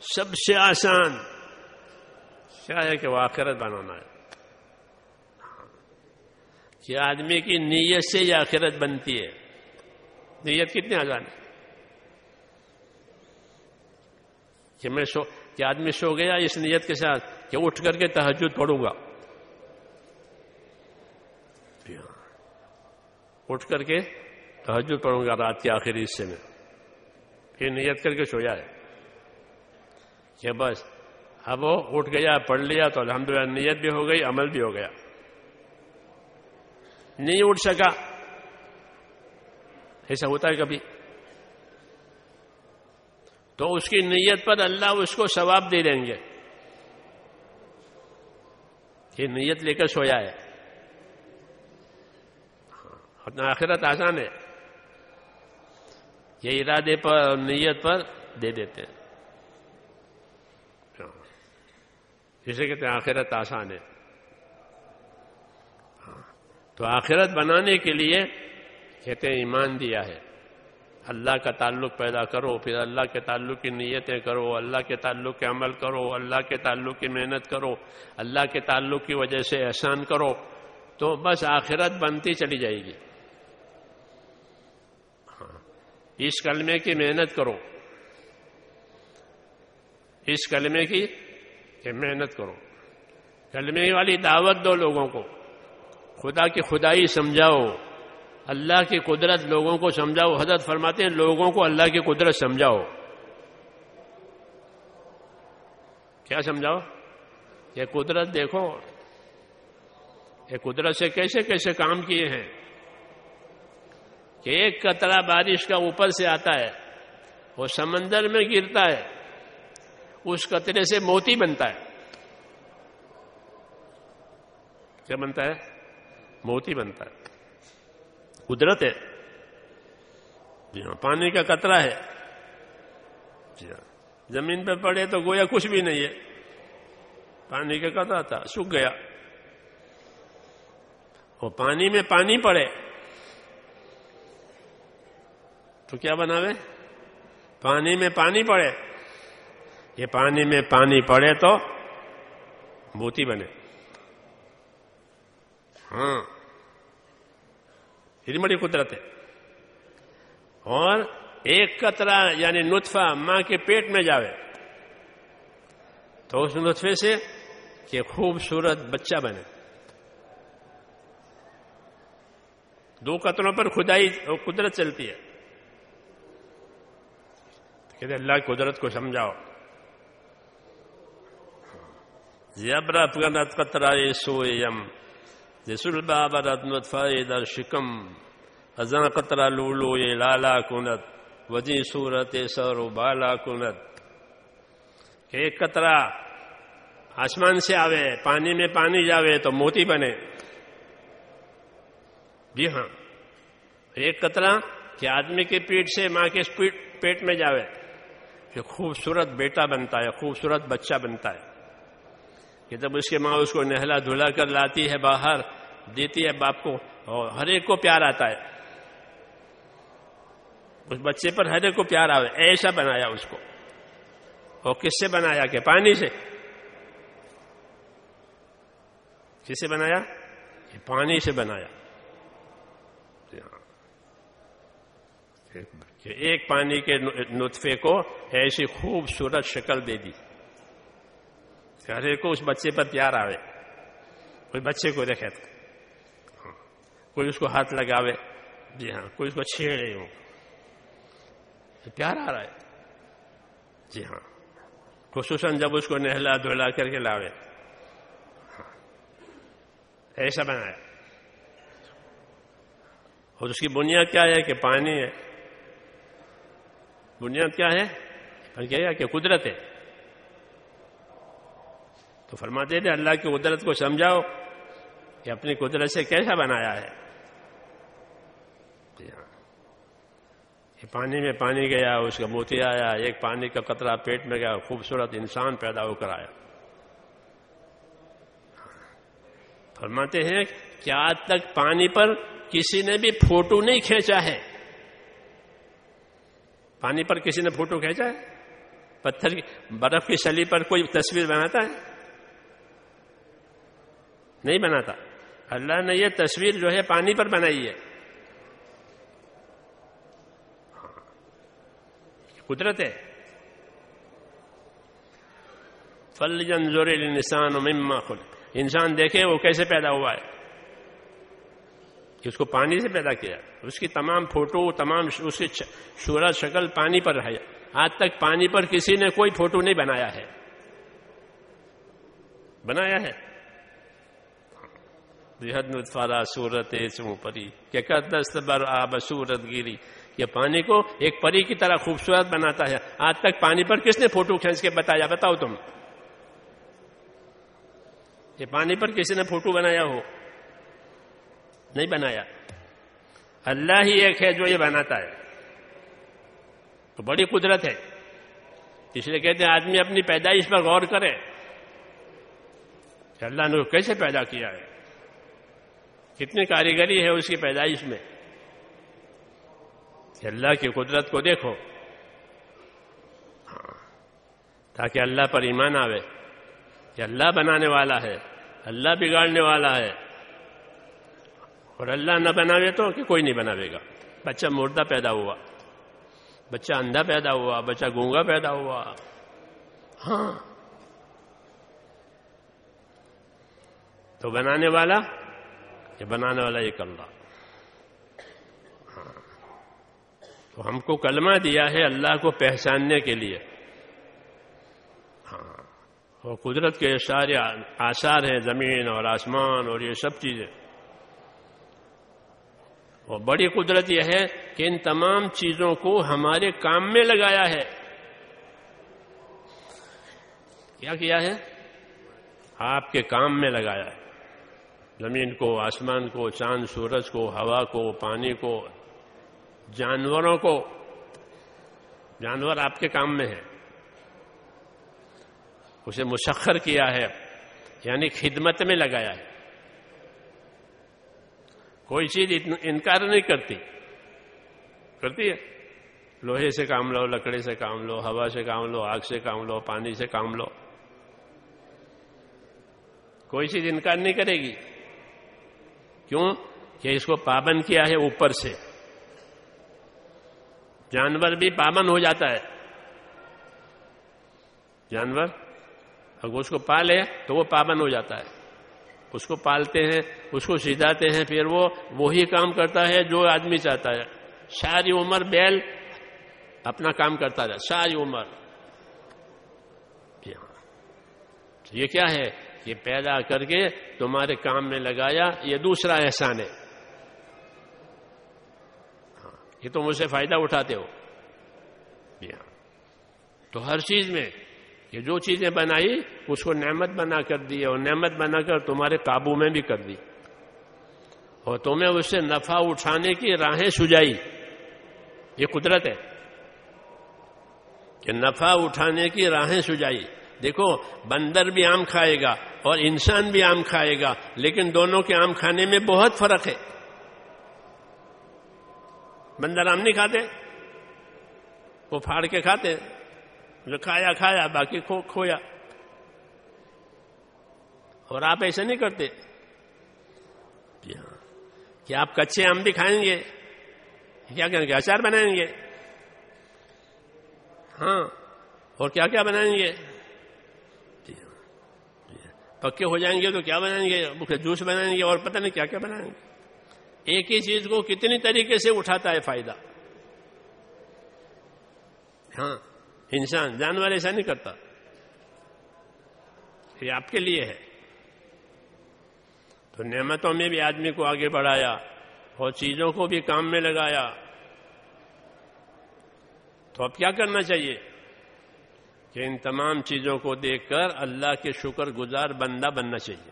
سب سے آسان۔ کیا ہے کہ وہ آخرت بنانا ہے؟ کہ آدمی کی نیت سے یہ آخرت بنتی ہے۔ نیت کتنی آسان ہے؟ کہ میں سو، کہ آدمی سو گیا اس نیت کے ساتھ، کہ اٹھ کر کے تحجد پڑھوں گا۔ اٹھ کر کے تحجد پڑھوں گا رات کے آخری حصے میں۔ پھر نیت کر کے سویا ہے۔ کہ بس۔ اب وہ اٹھ گیا، پڑھ لیا تو الحمدللہ نیت بھی ہو گئی، عمل بھی ہو گیا۔ نہیں اٹھ سکا۔ ایسا ہوتا ہے کبھی۔ تو اس کی نیت پر اللہ اس کو ثواب دے دیں گے۔ یہ نیت لے کر سویا ہے۔ ہاں، اپنا آخرت آسان ہے۔ یہ ارادے پر اور نیت پر دے دیتے ہیں۔ ہاں۔ جسے کہتے ہیں آخرت آسان ہے۔ ہاں۔ تو آخرت بنانے کے لیے کہتے ہیں ایمان دیا ہے۔ اللہ کا تعلق پیدا کرو، پھر اللہ کے تعلق کی نیتیں کرو، اللہ کے تعلق کے عمل کرو، اللہ کے تعلق کی محنت کرو، اللہ کے تعلق کی وجہ سے احسان کرو۔ تو بس آخرت بنتی چلی جائے گی ہاں اس کلمے کی محنت کرو۔ اس کلمے کی کہ محنت کرو۔ کلمے والی دعوت دو لوگوں کو۔ خدا کی خدائی سمجھاؤ۔ اللہ کی قدرت لوگوں کو سمجھاؤ۔ حضرت فرماتے ہیں لوگوں کو اللہ کی قدرت سمجھاؤ۔ کیا سمجھاؤ؟ یہ قدرت دیکھو۔ یہ قدرت سے کیسے کیسے کام کیے ہیں؟ کہ ایک قطرہ بارش کا اوپر سے آتا ہے، وہ سمندر میں گرتا ہے، اس قطرے سے موتی بنتا ہے۔ کیا بنتا ہے؟ موتی بنتا ہے۔ قدرت ہے۔ جی ہاں پانی کا قطرہ ہے۔ جی ہاں زمین پہ پڑے تو گویا کچھ بھی نہیں ہے۔ پانی کا قطرہ تھا، سوکھ گیا۔ وہ پانی میں پانی پڑے۔ تو کیا بناوے؟ پانی میں پانی پڑے۔ یہ پانی میں پانی پڑے تو موتی بنے۔ ہاں۔ اتنی بڑی قدرت ہے۔ اور ایک قطرہ یعنی نطفہ ماں کے پیٹ میں جاوے۔ تو اس نطفے سے کہ خوبصورت بچہ بنے۔ دو قطروں پر خدائی قدرت چلتی ہے۔ کہتے اللہ کی قدرت کو سمجھاؤ۔ زیبرت گنت قطرہ سویم جسل بابرت نطفہ در شکم۔ ازن قطرہ لولو یہ لالا کنت وجی صورت سر و بالا کنت ایک قطرہ آسمان سے آوے، پانی میں پانی جاوے تو موتی بنے۔ جی ہاں ایک قطرہ کہ آدمی کے پیٹ سے ماں کے پیٹ میں جاوے۔ کہ خوبصورت بیٹا بنتا ہے، خوبصورت بچہ بنتا ہے۔ کہ جب اس کے ماں اس کو نہلا دھلا کر لاتی ہے باہر، دیتی ہے باپ کو، اور ہر ایک کو پیار آتا ہے۔ اس بچے پر ہر ایک کو پیار آئے ایسا بنایا اس کو۔ اور کس سے بنایا؟ کہ پانی سے۔ کس سے بنایا؟ پانی سے بنایا۔ کہ ایک پانی کے نطفے کو ایسی خوبصورت شکل دے دی۔ ہر ایک کو اس بچے پر پیار آوے۔ کوئی بچے کو دیکھے تو۔ ہاں۔ کوئی اس کو ہاتھ لگاوے۔ جی ہاں کوئی اس کو چھیڑے ہو۔ پیار آ رہا ہے۔ جی ہاں۔ خصوصاً جب اس کو نہلا دھلا کر کے لاوے۔ ہاں۔ ایسا بنایا۔ اور اس کی بنیاد کیا ہے کہ پانی ہے۔ بنیاد کیا ہے؟ کیا کہ قدرت ہے۔ تو فرماتے تھے اللہ کی قدرت کو سمجھاؤ کہ اپنی قدرت سے کیسا بنایا ہے۔ جی ہاں۔ یہ پانی میں پانی گیا، اس کا موتی آیا، ایک پانی کا قطرہ پیٹ میں گیا، خوبصورت انسان پیدا ہو کر آیا۔ فرماتے ہیں کہ آج تک پانی پر کسی نے بھی فوٹو نہیں کھینچا ہے؟ پانی پر کسی نے فوٹو کھینچا ہے؟ پتھر کی برف کی شلی پر کوئی تصویر بناتا ہے؟ نہیں بناتا۔ اللہ نے یہ تصویر جو ہے پانی پر بنائی ہے۔ ہاں۔ قدرت ہے۔ فل جنزور انسان مما خل انسان دیکھے وہ کیسے پیدا ہوا ہے؟ کہ اس کو پانی سے پیدا کیا اس کی تمام فوٹو، تمام اس کی صورت شکل پانی پر ہے۔ آج تک پانی پر کسی نے کوئی فوٹو نہیں بنایا ہے۔ بنایا ہے۔ نطفارا سورت پری۔ کہ دست بر آب سورت گیری۔ یہ پانی کو ایک پری کی طرح خوبصورت بناتا ہے۔ آج تک پانی پر کس نے فوٹو کھینچ کے بتایا؟ بتاؤ تم۔ یہ پانی پر کسی نے فوٹو بنایا ہو۔ نہیں بنایا۔ اللہ ہی ایک ہے جو یہ بناتا ہے۔ تو بڑی قدرت ہے۔ اس لیے کہتے ہیں آدمی اپنی پیدائش پر غور کرے۔ کہ اللہ نے کیسے پیدا کیا ہے؟ کتنی کاریگری ہے اس کی پیدائش میں۔ کہ اللہ کی قدرت کو دیکھو۔ ہاں۔ تاکہ اللہ پر ایمان آوے۔ کہ اللہ بنانے والا ہے۔ اللہ بگاڑنے والا ہے۔ اور اللہ نہ بناوے تو کہ کوئی نہیں بناوے گا۔ بچہ مردہ پیدا ہوا۔ بچہ اندھا پیدا ہوا۔ بچہ گونگا پیدا ہوا۔ ہاں۔ تو بنانے والا، یہ بنانے والا ایک اللہ۔ ہاں۔ تو ہم کو کلمہ دیا ہے اللہ کو پہچاننے کے لیے۔ ہاں۔ اور قدرت کے سارے آثار ہیں، زمین اور آسمان اور یہ سب چیزیں۔ اور بڑی قدرت یہ ہے کہ ان تمام چیزوں کو ہمارے کام میں لگایا ہے۔ کیا کیا ہے؟ آپ کے کام میں لگایا ہے۔ زمین کو، آسمان کو، چاند، سورج کو، ہوا کو، پانی کو، جانوروں کو۔ جانور آپ کے کام میں ہے اسے مسخر کیا ہے یعنی خدمت میں لگایا ہے۔ کوئی چیز انکار نہیں کرتی۔ کرتی ہے۔ لوہے سے کام لو، لکڑی سے کام لو، ہوا سے کام لو، آگ سے کام لو، پانی سے کام لو۔ کوئی چیز انکار نہیں کرے گی۔ کیوں؟ کہ اس کو پابند کیا ہے اوپر سے۔ جانور بھی پابند ہو جاتا ہے۔ جانور، اگر اس کو پالے تو وہ پابند ہو جاتا ہے۔ اس کو پالتے ہیں اس کو سجاتے ہیں پھر وہ وہی کام کرتا ہے جو آدمی چاہتا ہے۔ ساری عمر بیل اپنا کام کرتا رہا ساری عمر۔ جی ہاں۔ یہ کیا ہے؟ یہ پیدا کر کے تمہارے کام میں لگایا یہ دوسرا احسان ہے۔ ہاں، یہ تم اسے فائدہ اٹھاتے ہو۔ جی ہاں۔ تو ہر چیز میں یہ جو چیزیں بنائی، اس کو نعمت بنا کر دی اور نعمت بنا کر تمہارے قابو میں بھی کر دی۔ اور تمہیں اس سے نفع اٹھانے کی راہیں سجائی۔ یہ قدرت ہے۔ کہ نفع اٹھانے کی راہیں سجائی۔ دیکھو، بندر بھی آم کھائے گا اور انسان بھی آم کھائے گا، لیکن دونوں کے آم کھانے میں بہت فرق ہے۔ بندر آم نہیں کھاتے؟ وہ پھاڑ کے کھاتے۔ جو کھایا کھایا باقی کھو، کھویا۔ اور آپ ایسا نہیں کرتے۔ کہ آپ کچے آم بھی کھائیں گے کیا کریں گے؟ اچار بنائیں گے۔ ہاں۔ اور کیا کیا بنائیں گے؟ پکے ہو جائیں گے تو کیا بنائیں گے؟ جوس بنائیں گے اور پتہ نہیں کیا کیا بنائیں گے۔ ایک ہی چیز کو کتنی طریقے سے اٹھاتا ہے فائدہ۔ ہاں۔ انسان جانور ایسا نہیں کرتا۔ یہ آپ کے لیے ہے۔ تو نعمتوں میں بھی آدمی کو آگے بڑھایا، اور چیزوں کو بھی کام میں لگایا۔ تو اب کیا کرنا چاہیے؟ کہ ان تمام چیزوں کو دیکھ کر اللہ کے شکر گزار بندہ بننا چاہیے۔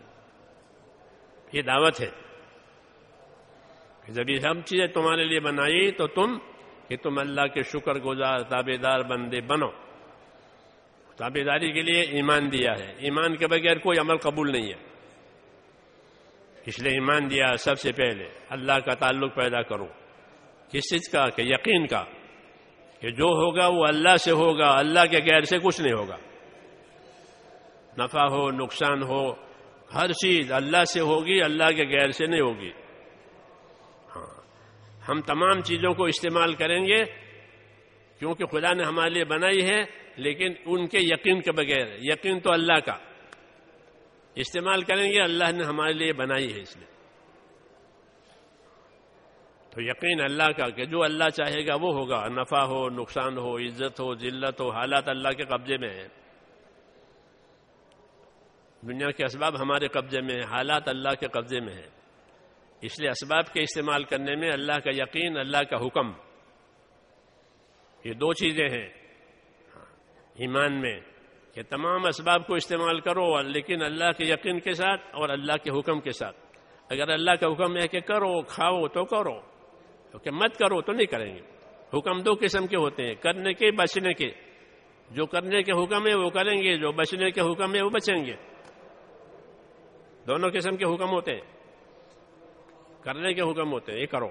یہ دعوت ہے۔ جب یہ سب چیزیں تمہارے لیے بنائی تو تم کہ تم اللہ کے شکر گزار تابے دار بندے بنو۔ تابے داری کے لیے ایمان دیا ہے۔ ایمان کے بغیر کوئی عمل قبول نہیں ہے۔ اس لیے ایمان دیا سب سے پہلے اللہ کا تعلق پیدا کرو۔ کس چیز کا؟ کہ یقین کا۔ کہ جو ہوگا وہ اللہ سے ہوگا، اللہ کے غیر سے کچھ نہیں ہوگا۔ نفع ہو، نقصان ہو، ہر چیز اللہ سے ہوگی، اللہ کے غیر سے نہیں ہوگی۔ ہم تمام چیزوں کو استعمال کریں گے، کیونکہ خدا نے ہمارے لیے بنائی ہے، لیکن ان کے یقین کے بغیر، یقین تو اللہ کا۔ استعمال کریں گے، اللہ نے ہمارے لیے بنائی ہے اس لیے تو یقین اللہ کا کہ جو اللہ چاہے گا وہ ہوگا، نفع ہو، نقصان ہو، عزت ہو، ذلت ہو، حالات اللہ کے قبضے میں ہیں۔ دنیا کے اسباب ہمارے قبضے میں ہیں، حالات اللہ کے قبضے میں ہیں۔ اس لیے اسباب کے استعمال کرنے میں اللہ کا یقین، اللہ کا حکم۔ یہ دو چیزیں ہیں۔ ایمان میں کہ تمام اسباب کو استعمال کرو، لیکن اللہ کے یقین کے ساتھ اور اللہ کے حکم کے ساتھ۔ اگر اللہ کا حکم ہے کہ کرو، کھاؤ تو کرو کیونکہ مت کرو تو نہیں کریں گے۔ حکم دو قسم کے ہوتے ہیں، کرنے کے، بچنے کے۔ جو کرنے کے حکم ہے وہ کریں گے، جو بچنے کے حکم ہے وہ بچیں گے۔ دونوں قسم کے حکم ہوتے ہیں۔ کرنے کے حکم ہوتے ہیں، یہ کرو۔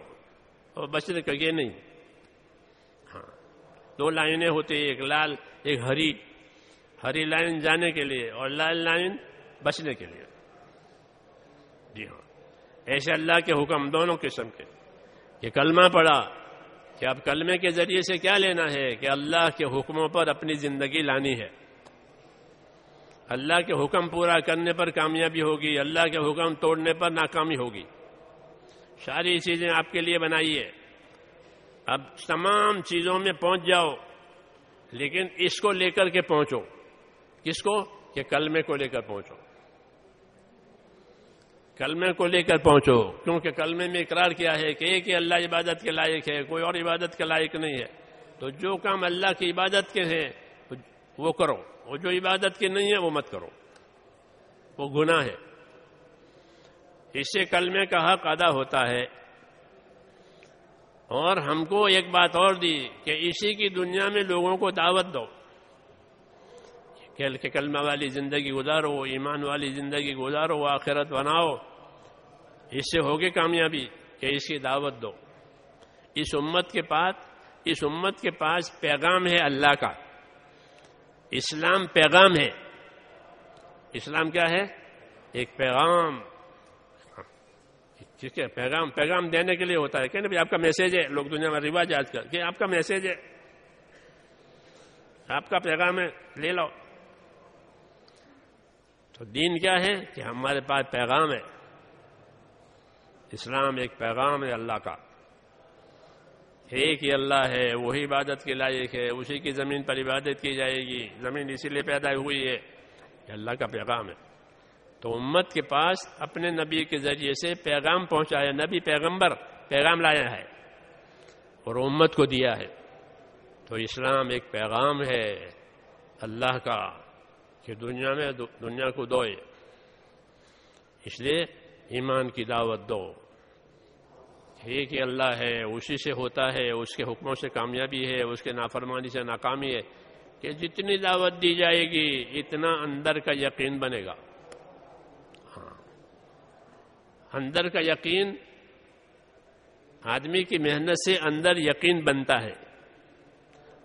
اور بچنے کا یہ نہیں۔ ہاں۔ دو لائنیں ہوتی ہیں، ایک لال، ایک ہری۔ ہری لائن جانے کے لیے اور لال لائن بچنے کے لیے۔ جی ہاں۔ ایسے اللہ کے حکم دونوں قسم کے۔ یہ کلمہ پڑا کہ اب کلمے کے ذریعے سے کیا لینا ہے کہ اللہ کے حکموں پر اپنی زندگی لانی ہے۔ اللہ کے حکم پورا کرنے پر کامیابی ہوگی، اللہ کے حکم توڑنے پر ناکامی ہوگی۔ ساری چیزیں آپ کے لیے بنائیے۔ اب تمام چیزوں میں پہنچ جاؤ، لیکن اس کو لے کر کے پہنچو۔ کس کو؟ کہ کلمے کو لے کر پہنچو۔ کلمے کو لے کر پہنچو، کیونکہ کلمے میں اقرار کیا ہے کہ ایک ہی اللہ عبادت کے لائق ہے، کوئی اور عبادت کے لائق نہیں ہے۔ تو جو کام اللہ کی عبادت کے ہیں، وہ کرو۔ وہ جو عبادت کے نہیں ہے وہ مت کرو۔ وہ گناہ ہے۔ اس سے کلمے کا حق ادا ہوتا ہے۔ اور ہم کو ایک بات اور دی کہ اسی کی دنیا میں لوگوں کو دعوت دو۔ کہ کلمہ والی زندگی گزارو، ایمان والی زندگی گزارو، آخرت بناؤ۔ اس سے ہوگی کامیابی کہ اس کی دعوت دو۔ اس امت کے پاس، اس امت کے پاس پیغام ہے اللہ کا۔ اسلام پیغام ہے۔ اسلام کیا ہے؟ ایک پیغام۔ ٹھیک ہے، پیغام پیغام دینے کے لیے ہوتا ہے۔ کہ نہیں آپ کا میسج ہے، لوگ دنیا میں رواج آج کل کہ آپ کا میسج ہے۔ آپ کا پیغام ہے، لے لو۔ تو دین کیا ہے؟ کہ ہمارے پاس پیغام ہے۔ اسلام ایک پیغام ہے اللہ کا۔ ایک ہی اللہ ہے، وہی عبادت کے لائق ہے، اسی کی زمین پر عبادت کی جائے گی۔ زمین اسی لیے پیدا ہوئی ہے یہ اللہ کا پیغام ہے۔ تو امت کے پاس اپنے نبی کے ذریعے سے پیغام پہنچایا، نبی پیغمبر پیغام لایا ہے اور امت کو دیا ہے۔ تو اسلام ایک پیغام ہے، اللہ کا، کہ دنیا میں دنیا کو دوئے۔ اس لیے ایمان کی دعوت دو۔ ایک ہی اللہ ہے، اسی سے ہوتا ہے، اس کے حکموں سے کامیابی ہے، اس کے نافرمانی سے ناکامی ہے، کہ جتنی دعوت دی جائے گی، اتنا اندر کا یقین بنے گا ہاں اندر کا یقین آدمی کی محنت سے اندر یقین بنتا ہے۔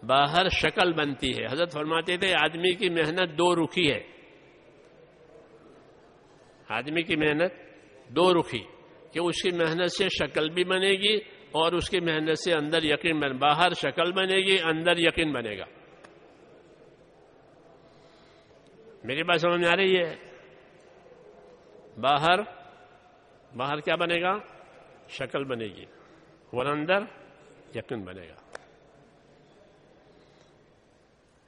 باہر شکل بنتی ہے۔ حضرت فرماتے تھے، آدمی کی محنت دو رخی ہے۔ آدمی کی محنت دو رخی، کہ اس کی محنت سے شکل بھی بنے گی اور اس کی محنت سے اندر یقین بنے باہر شکل بنے گی، اندر یقین بنے گا۔ میری بات سمجھ میں آ رہی ہے؟ باہر باہر کیا بنے گا؟ شکل بنے گی۔ اور اندر یقین بنے گا۔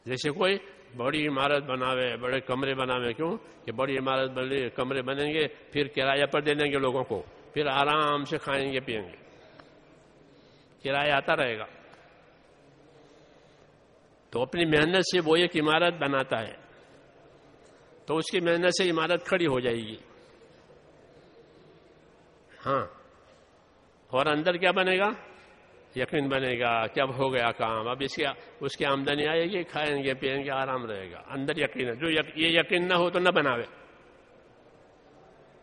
جیسے کوئی بڑی عمارت بناوے، بڑے کمرے بناوے، کیوں؟ کہ بڑی عمارت بنے کمرے بنیں گے، پھر کرایہ پر دے دیں گے لوگوں کو۔ پھر آرام سے کھائیں گے پئیں گے۔ کرایہ آتا رہے گا۔ تو اپنی محنت سے وہ ایک عمارت بناتا ہے۔ تو اس کی محنت سے عمارت کھڑی ہو جائے گی۔ ہاں۔ اور اندر کیا بنے گا؟ یقین بنے گا کب ہو گیا کام۔ اب اس کی اس کی آمدنی آئے گی، کھائیں گے، پئیں گے، آرام رہے گا۔ اندر یقین ہے۔ جو یہ یقین نہ ہو تو نہ بناوے۔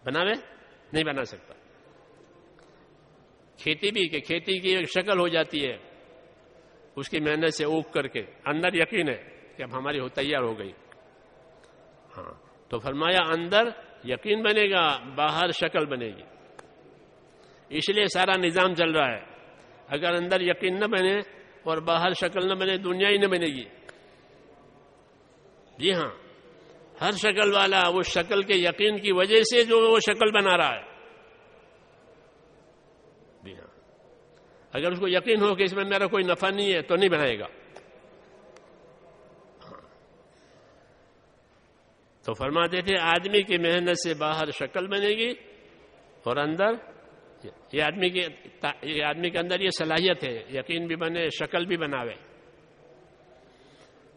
بناوے؟ نہیں بنا سکتا۔ کھیتی بھی کہ کھیتی کی ایک شکل ہو جاتی ہے۔ اس کی محنت سے اوک کر کے۔ اندر یقین ہے کہ اب ہماری ہو تیار ہو گئی۔ ہاں۔ تو فرمایا اندر یقین بنے گا، باہر شکل بنے گی۔ اس لیے سارا نظام چل رہا ہے۔ اگر اندر یقین نہ بنے اور باہر شکل نہ بنے، دنیا ہی نہ بنے گی۔ جی ہاں ہر شکل والا اس شکل کے یقین کی وجہ سے جو وہ شکل بنا رہا ہے۔ جی ہاں۔ اگر اس کو یقین ہو کہ اس میں میرا کوئی نفع نہیں ہے تو نہیں بنائے گا۔ ہاں۔ تو فرماتے تھے، آدمی کی محنت سے باہر شکل بنے گی اور اندر یہ آدمی کے یہ آدمی کے اندر یہ صلاحیت ہے، یقین بھی بنے، شکل بھی بناوے۔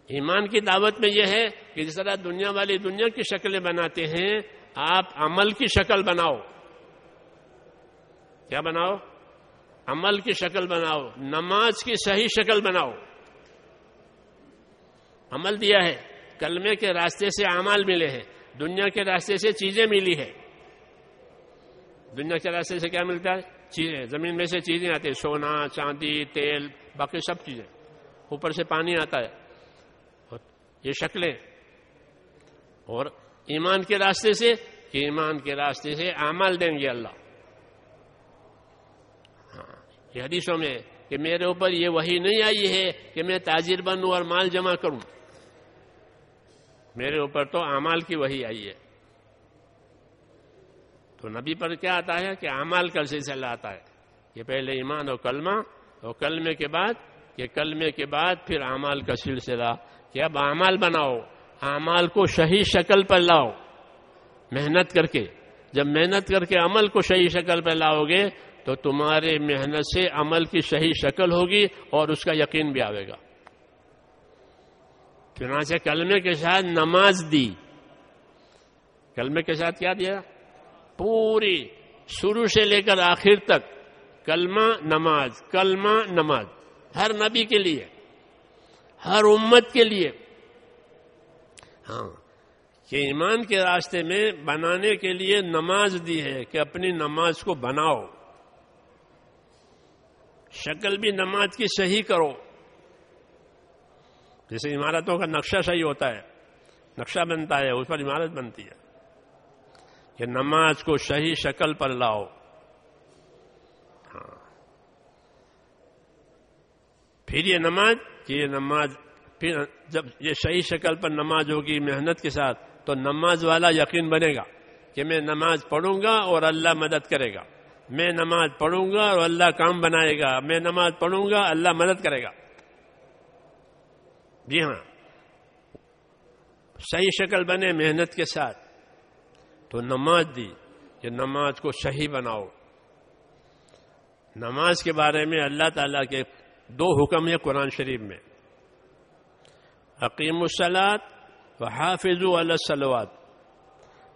ایمان کی دعوت میں یہ ہے کہ جس طرح دنیا والی دنیا کی شکلیں بناتے ہیں، آپ عمل کی شکل بناؤ۔ کیا بناؤ؟ عمل کی شکل بناؤ، نماز کی صحیح شکل بناؤ۔ عمل دیا ہے، کلمے کے راستے سے اعمال ملے ہیں، دنیا کے راستے سے چیزیں ملی ہے دنیا کے راستے سے کیا ملتا ہے؟ چیزیں۔ زمین میں سے چیزیں آتی ہیں، سونا، چاندی، تیل، باقی سب چیزیں۔ اوپر سے پانی آتا ہے۔ یہ شکلیں۔ اور ایمان کے راستے سے، ایمان کے راستے سے اعمال دیں گے اللہ۔ ہاں یہ حدیثوں میں کہ میرے اوپر یہ وہی نہیں آئی ہے کہ میں تاجر بنوں اور مال جمع کروں۔ میرے اوپر تو اعمال کی وہی آئی ہے۔ تو نبی پر کیا آتا ہے کہ اعمال کا سلسلہ آتا ہے۔ کہ پہلے ایمان اور کلمہ اور کلمے کے بعد کہ کلمے کے بعد پھر اعمال کا سلسلہ۔ کہ اب اعمال بناؤ، اعمال کو صحیح شکل پر لاؤ۔ محنت کر کے، جب محنت کر کے عمل کو صحیح شکل پہ لاؤ گے، تو تمہارے محنت سے عمل کی صحیح شکل ہوگی اور اس کا یقین بھی آئے گا۔ چنانچہ کلمے کے ساتھ نماز دی۔ کلمے کے ساتھ کیا دیا؟ پوری شروع سے لے کر آخر تک کلمہ نماز کلمہ نماز، ہر نبی کے لیے، ہر امت کے لیے۔ ہاں کہ ایمان کے راستے میں بنانے کے لیے نماز دی ہے کہ اپنی نماز کو بناؤ۔ شکل بھی نماز کی صحیح کرو۔ جیسے عمارتوں کا نقشہ صحیح ہوتا ہے، نقشہ بنتا ہے، اس پر عمارت بنتی ہے۔ کہ نماز کو صحیح شکل پر لاؤ۔ ہاں۔ پھر یہ نماز کہ یہ نماز، پھر جب یہ صحیح شکل پر نماز ہوگی محنت کے ساتھ، تو نماز والا یقین بنے گا کہ میں نماز پڑھوں گا اور اللہ مدد کرے گا۔ میں نماز پڑھوں گا اور اللہ کام بنائے گا۔ میں نماز پڑھوں گا، اللہ مدد کرے گا۔ جی ہاں۔ صحیح شکل بنے محنت کے ساتھ۔ تو نماز دی کہ نماز کو صحیح بناؤ۔ نماز کے بارے میں اللہ تعالیٰ کے دو حکم ہیں قرآن شریف میں۔ عقیم السلاد و حافظ السلوات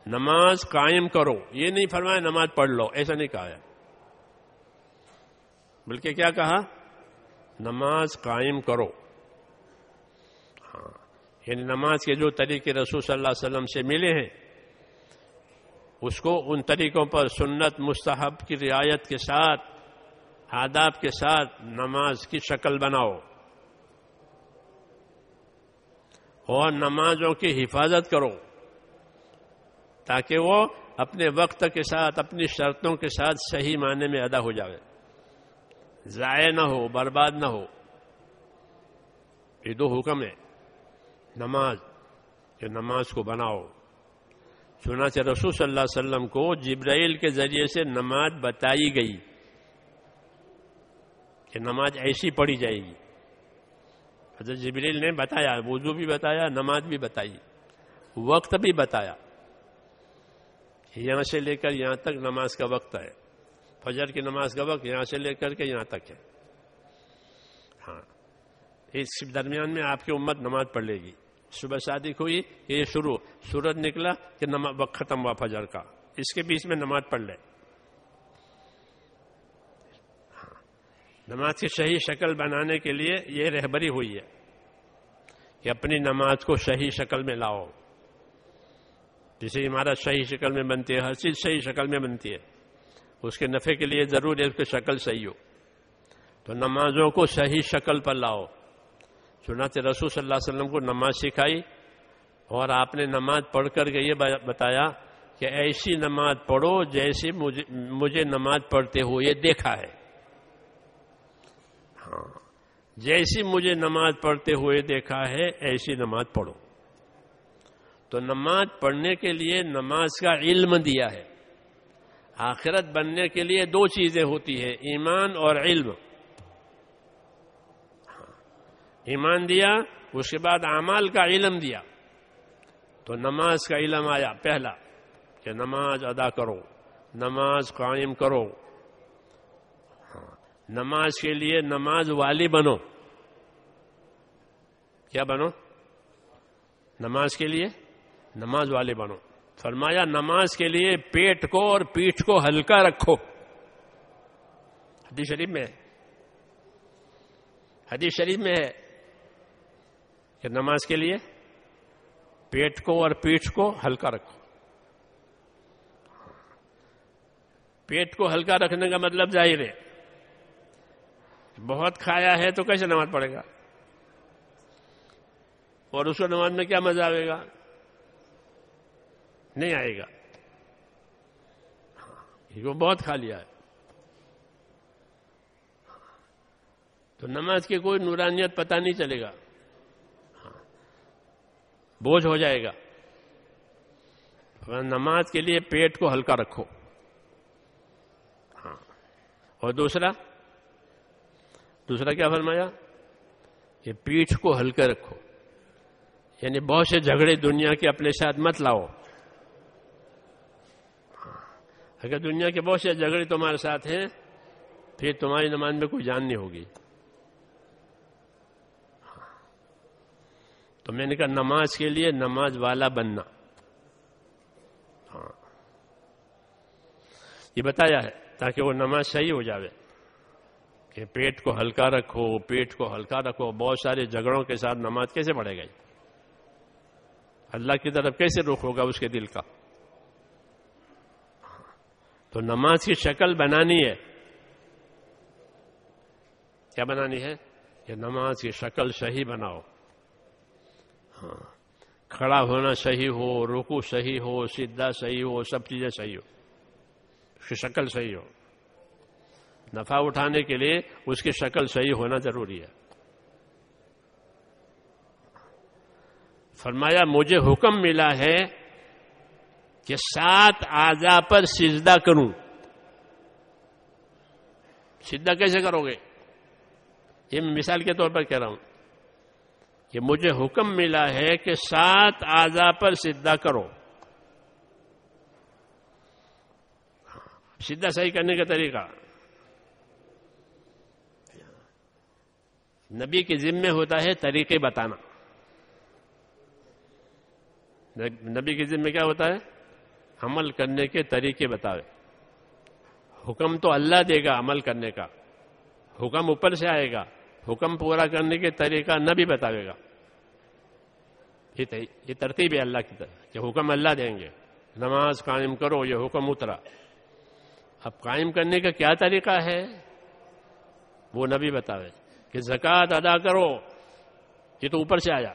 نماز قائم کرو۔ یہ نہیں فرمایا نماز پڑھ لو، ایسا نہیں کہا ہے۔ بلکہ کیا کہا؟ نماز قائم کرو۔ ہاں یعنی نماز کے جو طریقے رسول صلی اللہ علیہ وسلم سے ملے ہیں اس کو ان طریقوں پر سنت مستحب کی رعایت کے ساتھ، آداب کے ساتھ نماز کی شکل بناؤ۔ اور نمازوں کی حفاظت کرو۔ تاکہ وہ اپنے وقت کے ساتھ، اپنی شرطوں کے ساتھ صحیح معنی میں ادا ہو جائے۔ ضائع نہ ہو، برباد نہ ہو۔ یہ دو حکم ہے نماز، کہ نماز کو بناؤ۔ چنانچہ رسول صلی اللہ علیہ وسلم کو جبرائیل کے ذریعے سے نماز بتائی گئی کہ نماز ایسی پڑھی جائے گی۔ حضرت جبریل نے بتایا، وضو بھی بتایا، نماز بھی بتائی، وقت بھی بتایا۔ یہاں سے لے کر یہاں تک نماز کا وقت ہے۔ فجر کی نماز کا وقت یہاں سے لے کر کے یہاں تک ہے۔ ہاں اس درمیان میں آپ کی امت نماز پڑھ لے گی۔ صبح شادی ہوئی کہ یہ شروع۔ سورج نکلا کہ نماز وقت ختم ہوا فجر کا۔ اس کے بیچ میں نماز پڑھ لے۔ ہاں۔ نماز کی صحیح شکل بنانے کے لیے یہ رہبری ہوئی ہے کہ اپنی نماز کو صحیح شکل میں لاؤ۔ جسے عمارت صحیح شکل میں بنتی ہے، ہر چیز صحیح شکل میں بنتی ہے۔ اس کے نفع کے لیے ضرور ہے اس کی شکل صحیح ہو۔ تو نمازوں کو صحیح شکل پر لاؤ۔ چنانچہ رسول صلی اللہ علیہ وسلم کو نماز سکھائی اور آپ نے نماز پڑھ کر کے یہ بتایا کہ ایسی نماز پڑھو جیسے مجھے نماز پڑھتے ہوئے دیکھا ہے۔ ہاں جیسی مجھے نماز پڑھتے ہوئے دیکھا ہے، ایسی نماز پڑھو۔ تو نماز پڑھنے کے لیے نماز کا علم دیا ہے۔ آخرت بننے کے لیے دو چیزیں ہوتی ہے ایمان اور علم۔ ایمان دیا، اس کے بعد اعمال کا علم دیا۔ تو نماز کا علم آیا، پہلا، کہ نماز ادا کرو، نماز قائم کرو۔ ہاں، نماز کے لیے نماز والی بنو۔ کیا بنو؟ نماز کے لیے نماز والے بنو۔ فرمایا، نماز کے لیے پیٹ کو اور پیٹھ کو ہلکا رکھو۔ حدیث شریف میں ہے۔ حدیث شریف میں ہے۔ کہ نماز کے لیے پیٹ کو اور پیٹھ کو ہلکا رکھو۔ پیٹ کو ہلکا رکھنے کا مطلب ظاہر ہے۔ بہت کھایا ہے تو کیسے نماز پڑھے گا؟ اور اس کو نماز میں کیا مزہ آئے گا؟ نہیں آئے گا۔ وہ بہت کھا لیا ہے۔ تو نماز کی کوئی نورانیت پتہ نہیں چلے گا۔ بوجھ ہو جائے گا۔ نماز کے لیے پیٹ کو ہلکا رکھو۔ ہاں۔ اور دوسرا دوسرا کیا فرمایا؟ کہ پیٹھ کو ہلکا رکھو۔ یعنی بہت سے جھگڑے دنیا کے اپنے ساتھ مت لاؤ۔ ہاں۔ اگر دنیا کے بہت سے جھگڑے تمہارے ساتھ ہیں، پھر تمہاری نماز میں کوئی جان نہیں ہوگی۔ تو میں نے کہا نماز کے لیے نماز والا بننا۔ ہاں۔ یہ بتایا ہے تاکہ وہ نماز صحیح ہو جاوے۔ کہ پیٹ کو ہلکا رکھو، پیٹ کو ہلکا رکھو۔ بہت سارے جھگڑوں کے ساتھ نماز کیسے پڑھے گئی اللہ کی طرف کیسے رخ ہوگا اس کے دل کا؟ ہاں۔ تو نماز کی شکل بنانی ہے۔ کیا بنانی ہے؟ کہ نماز کی شکل صحیح بناؤ۔ ہاں کھڑا ہونا صحیح ہو، رکو صحیح ہو، سیدھا صحیح ہو، سب چیزیں صحیح ہو، اس کی شکل صحیح ہو۔ نفع اٹھانے کے لیے اس کی شکل صحیح ہونا ضروری ہے۔ فرمایا، مجھے حکم ملا ہے کہ سات آزا پر سجدہ کروں۔ سجدہ کیسے کرو گے؟ یہ میں مثال کے طور پر کہہ رہا ہوں۔ کہ مجھے حکم ملا ہے کہ سات آزا پر سجدہ کرو۔ سیدھا صحیح کرنے کا طریقہ۔ نبی کے ذمے ہوتا ہے طریقے بتانا۔ نبی کے ذمے کیا ہوتا ہے؟ عمل کرنے کے طریقے بتاوے۔ حکم تو اللہ دے گا عمل کرنے کا۔ حکم اوپر سے آئے گا۔ حکم پورا کرنے کے طریقہ نبی بتاوے گا۔ یہ ترتیب ہے اللہ کی طرف۔ کہ حکم اللہ دیں گے۔ نماز قائم کرو، یہ حکم اترا۔ اب قائم کرنے کا کیا طریقہ ہے؟ وہ نبی بتاوے کہ زکوٰۃ ادا کرو۔ یہ تو اوپر سے آیا۔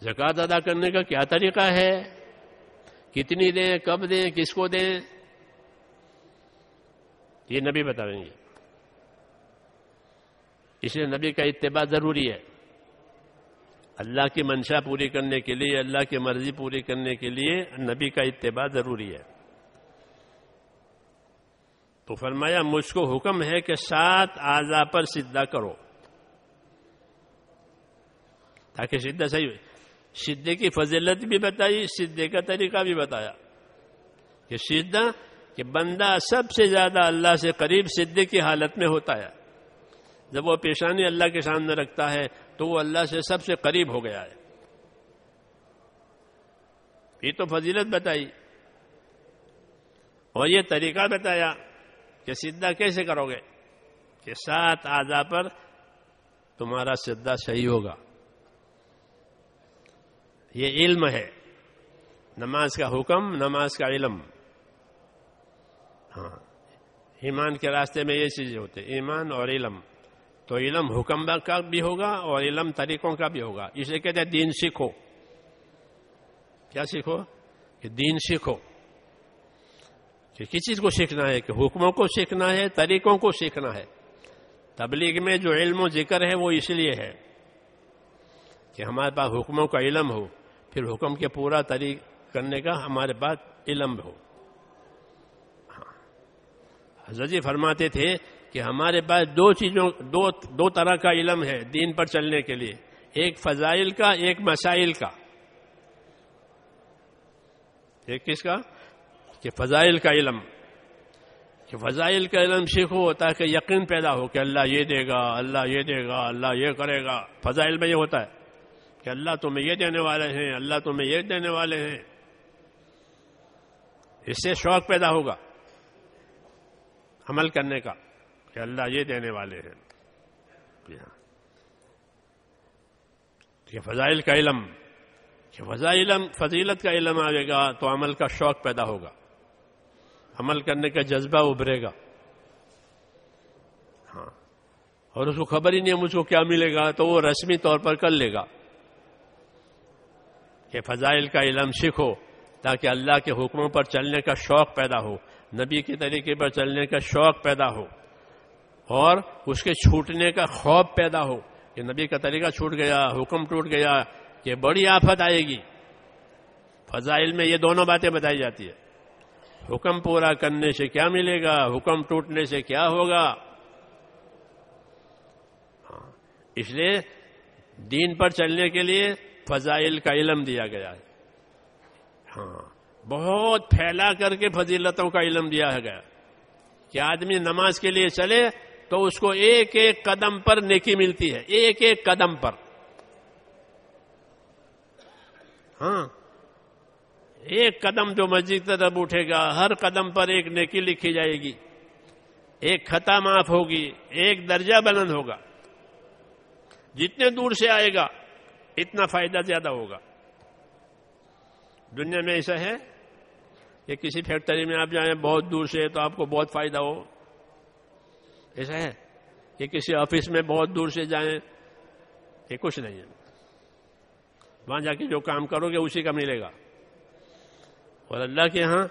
زکوٰۃ ادا کرنے کا کیا طریقہ ہے؟ کتنی دیں، کب دیں، کس کو دیں؟ یہ نبی بتائیں گے۔ اس لیے نبی کا اتباع ضروری ہے۔ اللہ کی منشا پوری کرنے کے لیے، اللہ کی مرضی پوری کرنے کے لیے نبی کا اتباع ضروری ہے۔ تو فرمایا، مجھ کو حکم ہے کہ سات آزا پر سدھا کرو۔ تاکہ سدھا صحیح ہو۔ سدھے کی فضیلت بھی بتائی سدھے کا طریقہ بھی بتایا۔ کہ سدھا کہ بندہ سب سے زیادہ اللہ سے قریب سدھے کی حالت میں ہوتا ہے۔ جب وہ پیشانی اللہ کے سامنے رکھتا ہے تو وہ اللہ سے سب سے قریب ہو گیا ہے۔ یہ تو فضیلت بتائی۔ اور یہ طریقہ بتایا کہ سدھا کیسے کرو گے؟ کہ سات آزا پر تمہارا سدھا صحیح ہوگا۔ یہ علم ہے۔ نماز کا حکم، نماز کا علم۔ ہاں۔ ایمان کے راستے میں یہ چیزیں ہوتے ایمان اور علم۔ تو علم حکم کا بھی ہوگا اور علم طریقوں کا بھی ہوگا۔ اسے کہتے ہیں دین سیکھو۔ کیا سیکھو؟ کہ دین سیکھو۔ کہ کس چیز کو سیکھنا ہے؟ کہ حکموں کو سیکھنا ہے، طریقوں کو سیکھنا ہے۔ تبلیغ میں جو علم و ذکر ہے وہ اس لیے ہے کہ ہمارے پاس حکموں کا علم ہو، پھر حکم کے پورا طریق کرنے کا ہمارے پاس علم ہو۔ ہاں۔ حضرت جی فرماتے تھے کہ ہمارے پاس دو چیزوں، دو دو طرح کا علم ہے دین پر چلنے کے لیے۔ ایک فضائل کا، ایک مسائل کا۔ ایک کس کا؟ کہ فضائل کا علم۔ کہ فضائل کا علم سیکھو ہوتا ہے کہ یقین پیدا ہو کہ اللہ یہ دے گا، اللہ یہ دے گا، اللہ یہ کرے گا۔ فضائل میں یہ ہوتا ہے کہ اللہ تمہیں یہ دینے والے ہیں، اللہ تمہیں یہ دینے والے ہیں۔ اس سے شوق پیدا ہوگا عمل کرنے کا۔ کہ اللہ یہ دینے والے ہیں۔ جی ہاں۔ کہ فضائل کا علم کہ فضائل، فضیلت کا علم آئے گا تو عمل کا شوق پیدا ہوگا۔ عمل کرنے کا جذبہ ابھرے گا۔ ہاں۔ اور اس کو خبر ہی نہیں مجھ کو کیا ملے گا، تو وہ رسمی طور پر کر لے گا۔ کہ فضائل کا علم سیکھو تاکہ اللہ کے حکموں پر چلنے کا شوق پیدا ہو، نبی کے طریقے پر چلنے کا شوق پیدا ہو۔ اور اس کے چھوٹنے کا خوف پیدا ہو کہ نبی کا طریقہ چھوٹ گیا حکم ٹوٹ گیا کہ بڑی آفت آئے گی۔ فضائل میں یہ دونوں باتیں بتائی جاتی ہے حکم پورا کرنے سے کیا ملے گا؟ حکم ٹوٹنے سے کیا ہوگا؟ ہاں، اس لیے دین پر چلنے کے لیے فضائل کا علم دیا گیا ہے۔ ہاں بہت پھیلا کر کے فضیلتوں کا علم دیا گیا۔ کہ آدمی نماز کے لیے چلے تو اس کو ایک ایک قدم پر نیکی ملتی ہے، ایک ایک قدم پر۔ ہاں۔ ایک قدم جو مسجد طرف اٹھے گا، ہر قدم پر ایک نیکی لکھی جائے گی۔ ایک خطا معاف ہوگی، ایک درجہ بلند ہوگا۔ جتنے دور سے آئے گا، اتنا فائدہ زیادہ ہوگا۔ دنیا میں ایسا ہے؟ کہ کسی فیکٹری میں آپ جائیں، بہت دور سے تو آپ کو بہت فائدہ ہو۔ ایسا ہے کہ کسی آفس میں بہت دور سے جائیں، یہ کچھ نہیں ہے۔ وہاں جا کے جو کام کرو گے، اسی کا ملے گا۔ اور اللہ کے ہاں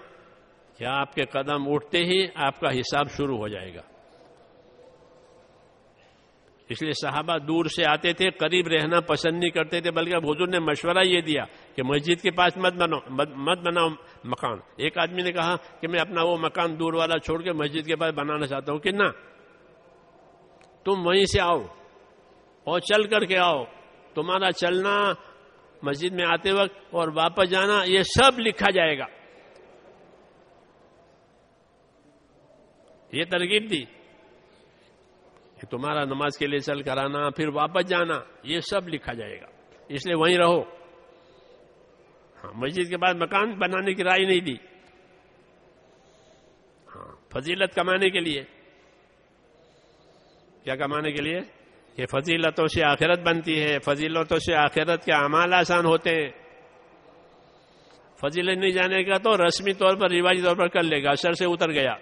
کیا آپ کے قدم اٹھتے ہی آپ کا حساب شروع ہو جائے گا۔ اس لیے صحابہ دور سے آتے تھے، قریب رہنا پسند نہیں کرتے تھے، بلکہ حضور نے مشورہ یہ دیا کہ مسجد کے پاس مت بناؤ مت بناؤ مکان۔ ایک آدمی نے کہا کہ میں اپنا وہ مکان دور والا چھوڑ کے مسجد کے پاس بنانا چاہتا ہوں، کہ نہ تم وہیں سے آؤ اور چل کر کے آؤ تمہارا چلنا مسجد میں آتے وقت اور واپس جانا یہ سب لکھا جائے گا۔ یہ ترغیب دی کہ تمہارا نماز کے لیے چل کر آنا، پھر واپس جانا، یہ سب لکھا جائے گا۔ اس لیے وہیں رہو۔ ہاں مسجد کے بعد مکان بنانے کی رائے نہیں دی۔ ہاں فضیلت کمانے کے لیے۔ کیا کمانے کے لیے؟ کہ فضیلتوں سے آخرت بنتی ہے، فضیلتوں سے آخرت کے اعمال آسان ہوتے ہیں۔ فضیلت نہیں جانے کا تو رسمی طور پر، رواجی طور پر کر لے گا اثر سے اتر گیا۔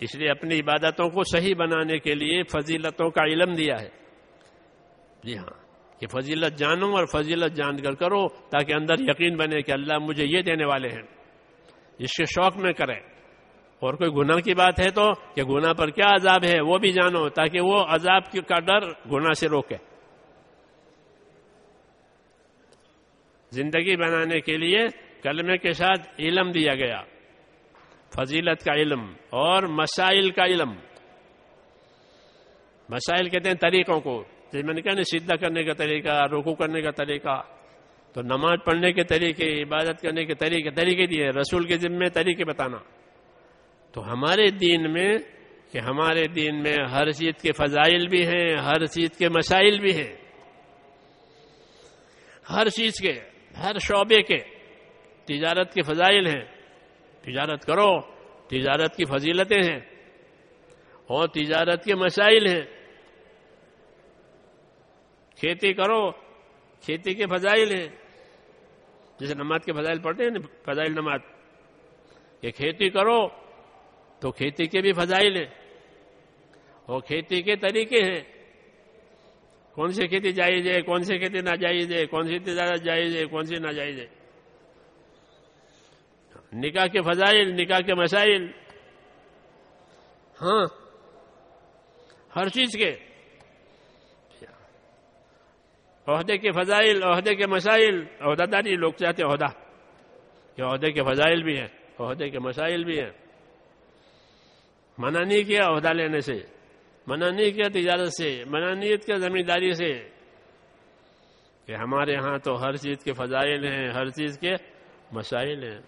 اس لیے اپنی عبادتوں کو صحیح بنانے کے لیے فضیلتوں کا علم دیا ہے۔ جی ہاں کہ فضیلت جانو اور فضیلت جان کر کرو تاکہ اندر یقین بنے کہ اللہ مجھے یہ دینے والے ہیں۔ جس کے شوق میں کرے اور کوئی گناہ کی بات ہے تو کہ گناہ پر کیا عذاب ہے وہ بھی جانو تاکہ وہ عذاب کا ڈر گناہ سے روکے۔ زندگی بنانے کے لیے کلمے کے ساتھ علم دیا گیا۔ فضیلت کا علم اور مسائل کا علم۔ مسائل کہتے ہیں طریقوں کو۔ جیسے میں نے کہا نا سیدھا کرنے کا طریقہ روکو کرنے کا طریقہ۔ تو نماز پڑھنے کے طریقے، عبادت کرنے کے طریقے طریقے دیے۔ رسول کے ذمے طریقے بتانا۔ تو ہمارے دین میں کہ ہمارے دین میں ہر چیز کے فضائل بھی ہیں، ہر چیز کے مسائل بھی ہیں۔ ہر چیز کے، ہر شعبے کے تجارت کے فضائل ہیں۔ تجارت کرو، تجارت کی فضیلتیں ہیں۔ اور تجارت کے مسائل ہیں۔ کھیتی کرو، کھیتی کے فضائل ہیں۔ جیسے نماز کے فضائل پڑھتے ہیں فضائل نماز۔ کہ کھیتی کرو تو کھیتی کے بھی فضائل ہیں۔ اور کھیتی کے طریقے ہیں۔ کون سی کھیتی جائز ہے، کون سی کھیتی ناجائز ہے، کون سی تجارت جائز ہے، کون سی ناجائز ہے۔ نکاح کے فضائل، نکاح کے مسائل۔ ہاں ہر چیز کے۔ عہدے کے فضائل، عہدے کے مسائل۔ عہدہ داری، لوگ چاہتے عہدہ۔ کہ عہدے کے فضائل بھی ہیں، عہدے کے مسائل بھی ہیں۔ منع نہیں کیا عہدہ لینے سے منع نہیں کیا تجارت سے منع نہیں کیا زمینداری سے کہ ہمارے ہاں تو ہر چیز کے فضائل ہیں، ہر چیز کے مسائل ہیں۔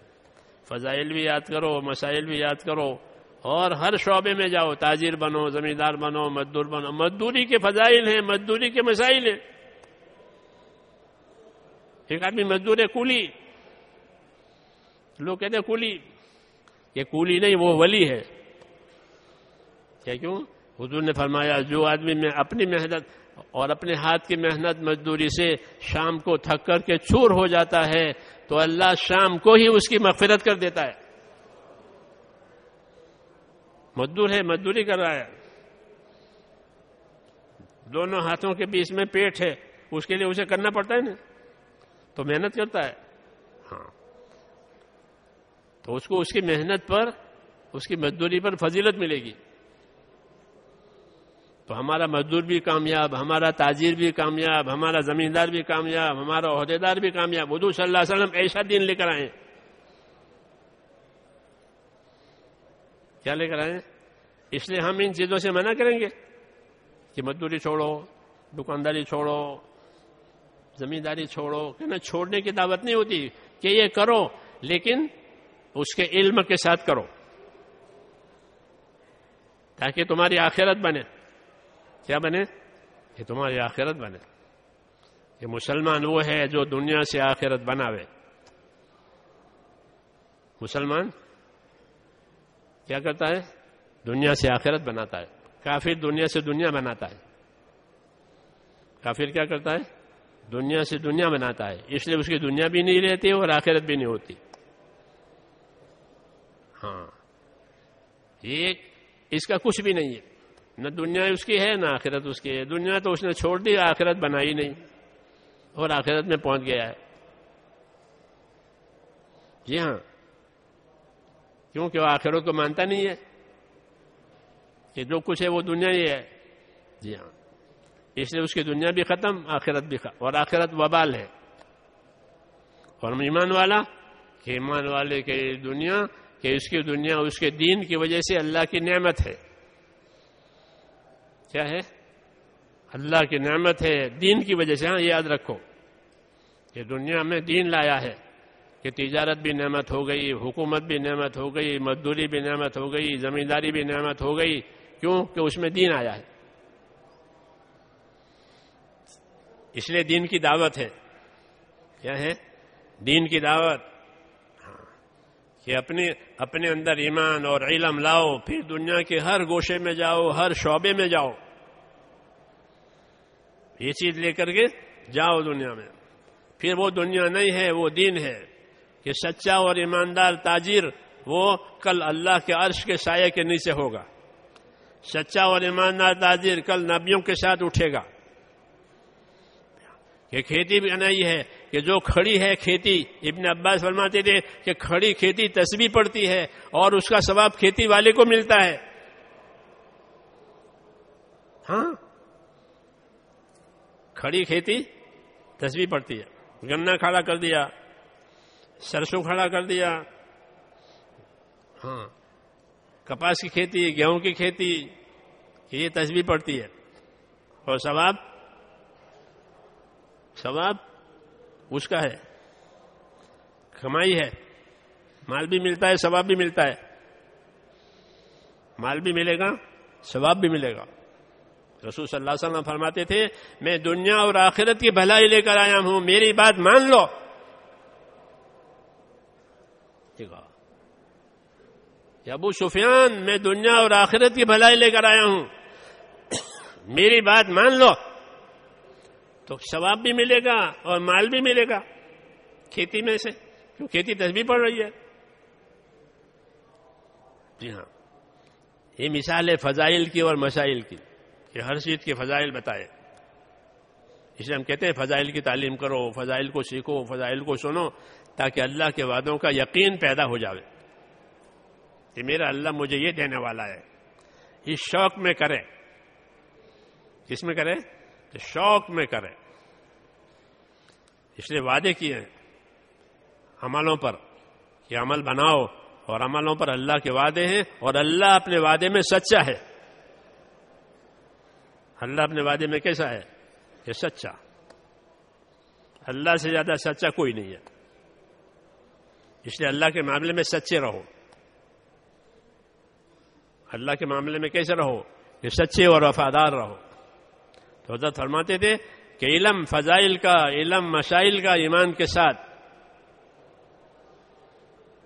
فضائل بھی یاد کرو، مسائل بھی یاد کرو۔ اور ہر شعبے میں جاؤ، تاجر بنو، زمیندار بنو، مزدور بنو۔ مزدوری کے فضائل ہیں، مزدوری کے مسائل ہیں۔ ایک آدمی مزدور ہے، کولی۔ لوگ کہتے ہیں کولی، یہ کولی نہیں، وہ ولی ہے۔ کیا کیوں؟ حضور نے فرمایا، جو آدمی میں اپنی محنت اور اپنے ہاتھ کی محنت مزدوری سے شام کو تھک کر کے چور ہو جاتا ہے، تو اللہ شام کو ہی اس کی مغفرت کر دیتا ہے۔ مزدور ہے، مزدوری کر رہا ہے۔ دونوں ہاتھوں کے بیچ میں پیٹ ہے، اس کے لیے اسے کرنا پڑتا ہے نا۔ تو محنت کرتا ہے۔ ہاں۔ تو اس کو اس کی محنت پر، اس کی مزدوری پر فضیلت ملے گی۔ تو ہمارا مزدور بھی کامیاب، ہمارا تاجر بھی کامیاب، ہمارا زمیندار بھی کامیاب، ہمارا عہدیدار بھی کامیاب۔ حضور صلی اللہ علیہ وسلم ایسا دین لے کر آئے۔ کیا لے کر آئے؟ اس لیے ہم ان چیزوں سے منع کریں گے کہ مزدوری چھوڑو، دکانداری چھوڑو، زمینداری چھوڑو، کہ نا چھوڑنے کی دعوت نہیں ہوتی کہ یہ کرو، لیکن اس کے علم کے ساتھ کرو۔ تاکہ تمہاری آخرت بنے۔ کیا بنے کہ تمہاری آخرت بنے کہ مسلمان وہ ہے جو دنیا سے آخرت بناوے۔ مسلمان کیا کرتا ہے؟ دنیا سے آخرت بناتا ہے۔ کافر دنیا سے دنیا بناتا ہے۔ کافر کیا کرتا ہے؟ دنیا سے دنیا بناتا ہے۔ اس لیے اس کی دنیا بھی نہیں رہتی اور آخرت بھی نہیں ہوتی۔ ہاں۔ یہ اس کا کچھ بھی نہیں ہے۔ نہ دنیا اس کی ہے، نہ آخرت اس کی ہے۔ دنیا تو اس نے چھوڑ دی، آخرت بنائی نہیں۔ اور آخرت میں پہنچ گیا ہے۔ جی ہاں۔ کیونکہ وہ آخرت کو مانتا نہیں ہے۔ کہ جو کچھ ہے وہ دنیا ہی ہے۔ جی ہاں۔ اس لیے اس کی دنیا بھی ختم، آخرت بھی ختم اور آخرت وبال ہے۔ اور ایمان والا، کہ ایمان والے کے دنیا، کہ اس کی دنیا، اس کے دین کی وجہ سے اللہ کی نعمت ہے۔ کیا ہے؟ اللہ کی نعمت ہے، دین کی وجہ سے ہاں یاد رکھو۔ کہ دنیا میں دین لایا ہے کہ تجارت بھی نعمت ہو گئی، حکومت بھی نعمت ہو گئی، مزدوری بھی نعمت ہو گئی، زمینداری بھی نعمت ہو گئی۔ کیوں؟ کہ اس میں دین آیا ہے۔ اس لیے دین کی دعوت ہے۔ کیا ہے؟ دین کی دعوت۔ کہ اپنے اپنے اندر ایمان اور علم لاؤ، پھر دنیا کے ہر گوشے میں جاؤ، ہر شعبے میں جاؤ۔ یہ چیز لے کر کے جاؤ دنیا میں۔ پھر وہ دنیا نہیں ہے، وہ دین ہے۔ کہ سچا اور ایماندار تاجر وہ کل اللہ کے عرش کے سائے کے نیچے ہوگا۔ سچا اور ایماندار تاجر کل نبیوں کے ساتھ اٹھے گا۔ کہ کھیتی بھی نہیں ہے کہ جو کھڑی ہے کھیتی، ابن عباس فرماتے تھے کہ کھڑی کھیتی تصویر پڑتی ہے اور اس کا ثواب کھیتی والے کو ملتا ہے۔ ہاں؟ کھڑی کھیتی تصویر پڑتی ہے۔ گنا کھڑا کر دیا، سرسوں کھڑا کر دیا۔ ہاں کپاس کی کھیتی، گیہوں کی کھیتی، یہ تصویر پڑتی ہے۔ اور ثواب؟ ثواب؟ اس کا ہے۔ کمائی ہے۔ مال بھی ملتا ہے، ثواب بھی ملتا ہے۔ مال بھی ملے گا، ثواب بھی ملے گا۔ رسول صلی اللہ علیہ وسلم فرماتے تھے، میں دنیا اور آخرت کی بھلائی لے کر آیا ہوں، میری بات مان لو۔ ابو سفیان، میں دنیا اور آخرت کی بھلائی لے کر آیا ہوں۔ میری بات مان لو۔ تو ثواب بھی ملے گا اور مال بھی ملے گا کھیتی میں سے کیوں کھیتی تصویر پڑ رہی ہے۔ جی ہاں۔ یہ مثال ہے فضائل کی اور مسائل کی، کہ ہر چیز کے فضائل بتائے۔ اس لیے ہم کہتے ہیں فضائل کی تعلیم کرو، فضائل کو سیکھو، فضائل کو سنو، تاکہ اللہ کے وعدوں کا یقین پیدا ہو جاوے۔ کہ میرا اللہ مجھے یہ دینے والا ہے۔ اس شوق میں کرے۔ کس میں کرے؟ شوق میں کرے اس لیے وعدے کیے ہیں۔ عملوں پر کہ عمل بناؤ اور عملوں پر اللہ کے وعدے ہیں اور اللہ اپنے وعدے میں سچا ہے۔ اللہ اپنے وعدے میں کیسا ہے؟ کہ سچا۔ اللہ سے زیادہ سچا کوئی نہیں ہے۔ اس لیے اللہ کے معاملے میں سچے رہو۔ اللہ کے معاملے میں کیسے رہو؟ کہ سچے اور وفادار رہو۔ تو حضرت فرماتے تھے کہ علم فضائل کا، علم مسائل کا ایمان کے ساتھ۔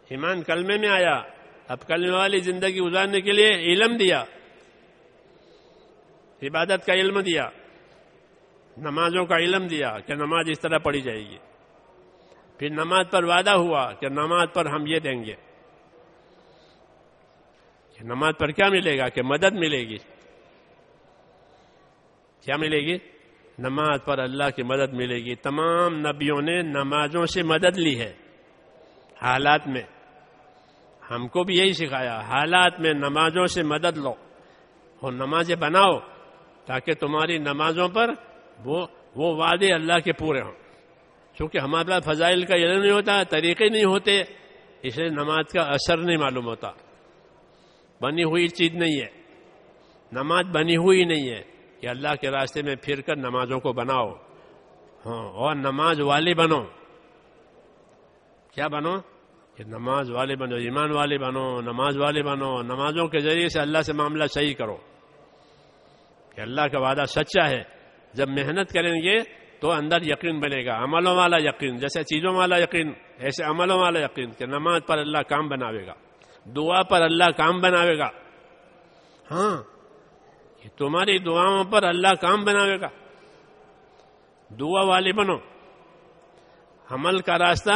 ایمان کلمے میں آیا۔ اب کلمے والی زندگی گزارنے کے لیے علم دیا۔ عبادت کا علم دیا۔ نمازوں کا علم دیا کہ نماز اس طرح پڑھی جائے گی۔ پھر نماز پر وعدہ ہوا کہ نماز پر ہم یہ دیں گے کہ نماز پر کیا ملے گا؟ کہ مدد ملے گی۔ کیا ملے گی؟ نماز پر اللہ کی مدد ملے گی۔ تمام نبیوں نے نمازوں سے مدد لی ہے۔ حالات میں ہم کو بھی یہی سکھایا، حالات میں نمازوں سے مدد لو اور نمازیں بناؤ تاکہ تمہاری نمازوں پر وہ وہ وعدے اللہ کے پورے ہوں۔ چونکہ ہمارے پاس فضائل کا علم نہیں ہوتا، طریقے نہیں ہوتے، اس لیے نماز کا اثر نہیں معلوم ہوتا۔ بنی ہوئی چیز نہیں ہے۔ نماز بنی ہوئی نہیں ہے۔ کہ اللہ کے راستے میں پھر کر نمازوں کو بناؤ۔ ہاں اور نماز والے بنو۔ کیا بنو؟ کہ نماز والے بنو، ایمان والے بنو، نماز والے بنو۔ نمازوں کے ذریعے سے اللہ سے معاملہ صحیح کرو۔ کہ اللہ کا وعدہ سچا ہے۔ جب محنت کریں گے تو اندر یقین بنے گا۔ عملوں والا یقین، جیسے چیزوں والا یقین، ایسے عملوں والا یقین کہ نماز پر اللہ کام بناوے گا۔ دعا پر اللہ کام بناوے گا۔ ہاں تمہاری دعاؤں پر اللہ کام بناوے گا۔ دعا والے بنو۔ عمل کا راستہ،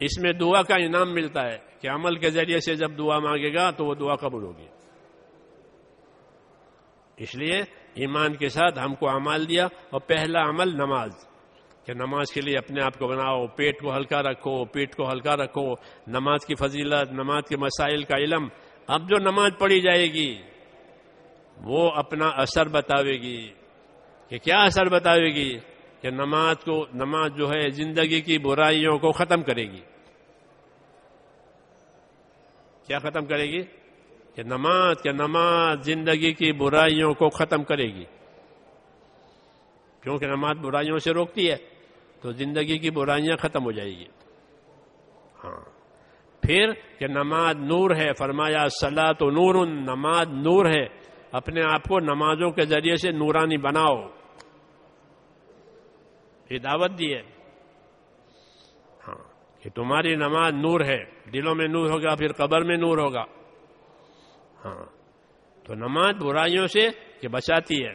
اس میں دعا کا انعام ملتا ہے کہ عمل کے ذریعے سے جب دعا مانگے گا تو وہ دعا قبول ہوگی۔ اس لیے ایمان کے ساتھ ہم کو عمل دیا اور پہلا عمل نماز، کہ نماز کے لیے اپنے آپ کو بناؤ، پیٹ کو ہلکا رکھو، پیٹ کو ہلکا رکھو۔ نماز کی فضیلت، نماز کے مسائل کا علم، اب جو نماز پڑھی جائے گی وہ اپنا اثر بتاوے گی کہ کیا اثر بتاوے گی کہ نماز کو نماز جو ہے زندگی کی برائیوں کو ختم کرے گی کیا ختم کرے گی کہ نماز کہ نماز زندگی کی برائیوں کو ختم کرے گی کیونکہ نماز برائیوں سے روکتی ہے تو زندگی کی برائیاں ختم ہو جائے گی ہاں پھر کہ نماز نور ہے فرمایا سلا تو نور نماز نور ہے اپنے آپ کو نمازوں کے ذریعے سے نورانی بناؤ۔ یہ دعوت دی ہے۔ ہاں کہ تمہاری نماز نور ہے، دلوں میں نور ہوگا، پھر قبر میں نور ہوگا۔ ہاں تو نماز برائیوں سے کہ بچاتی ہے۔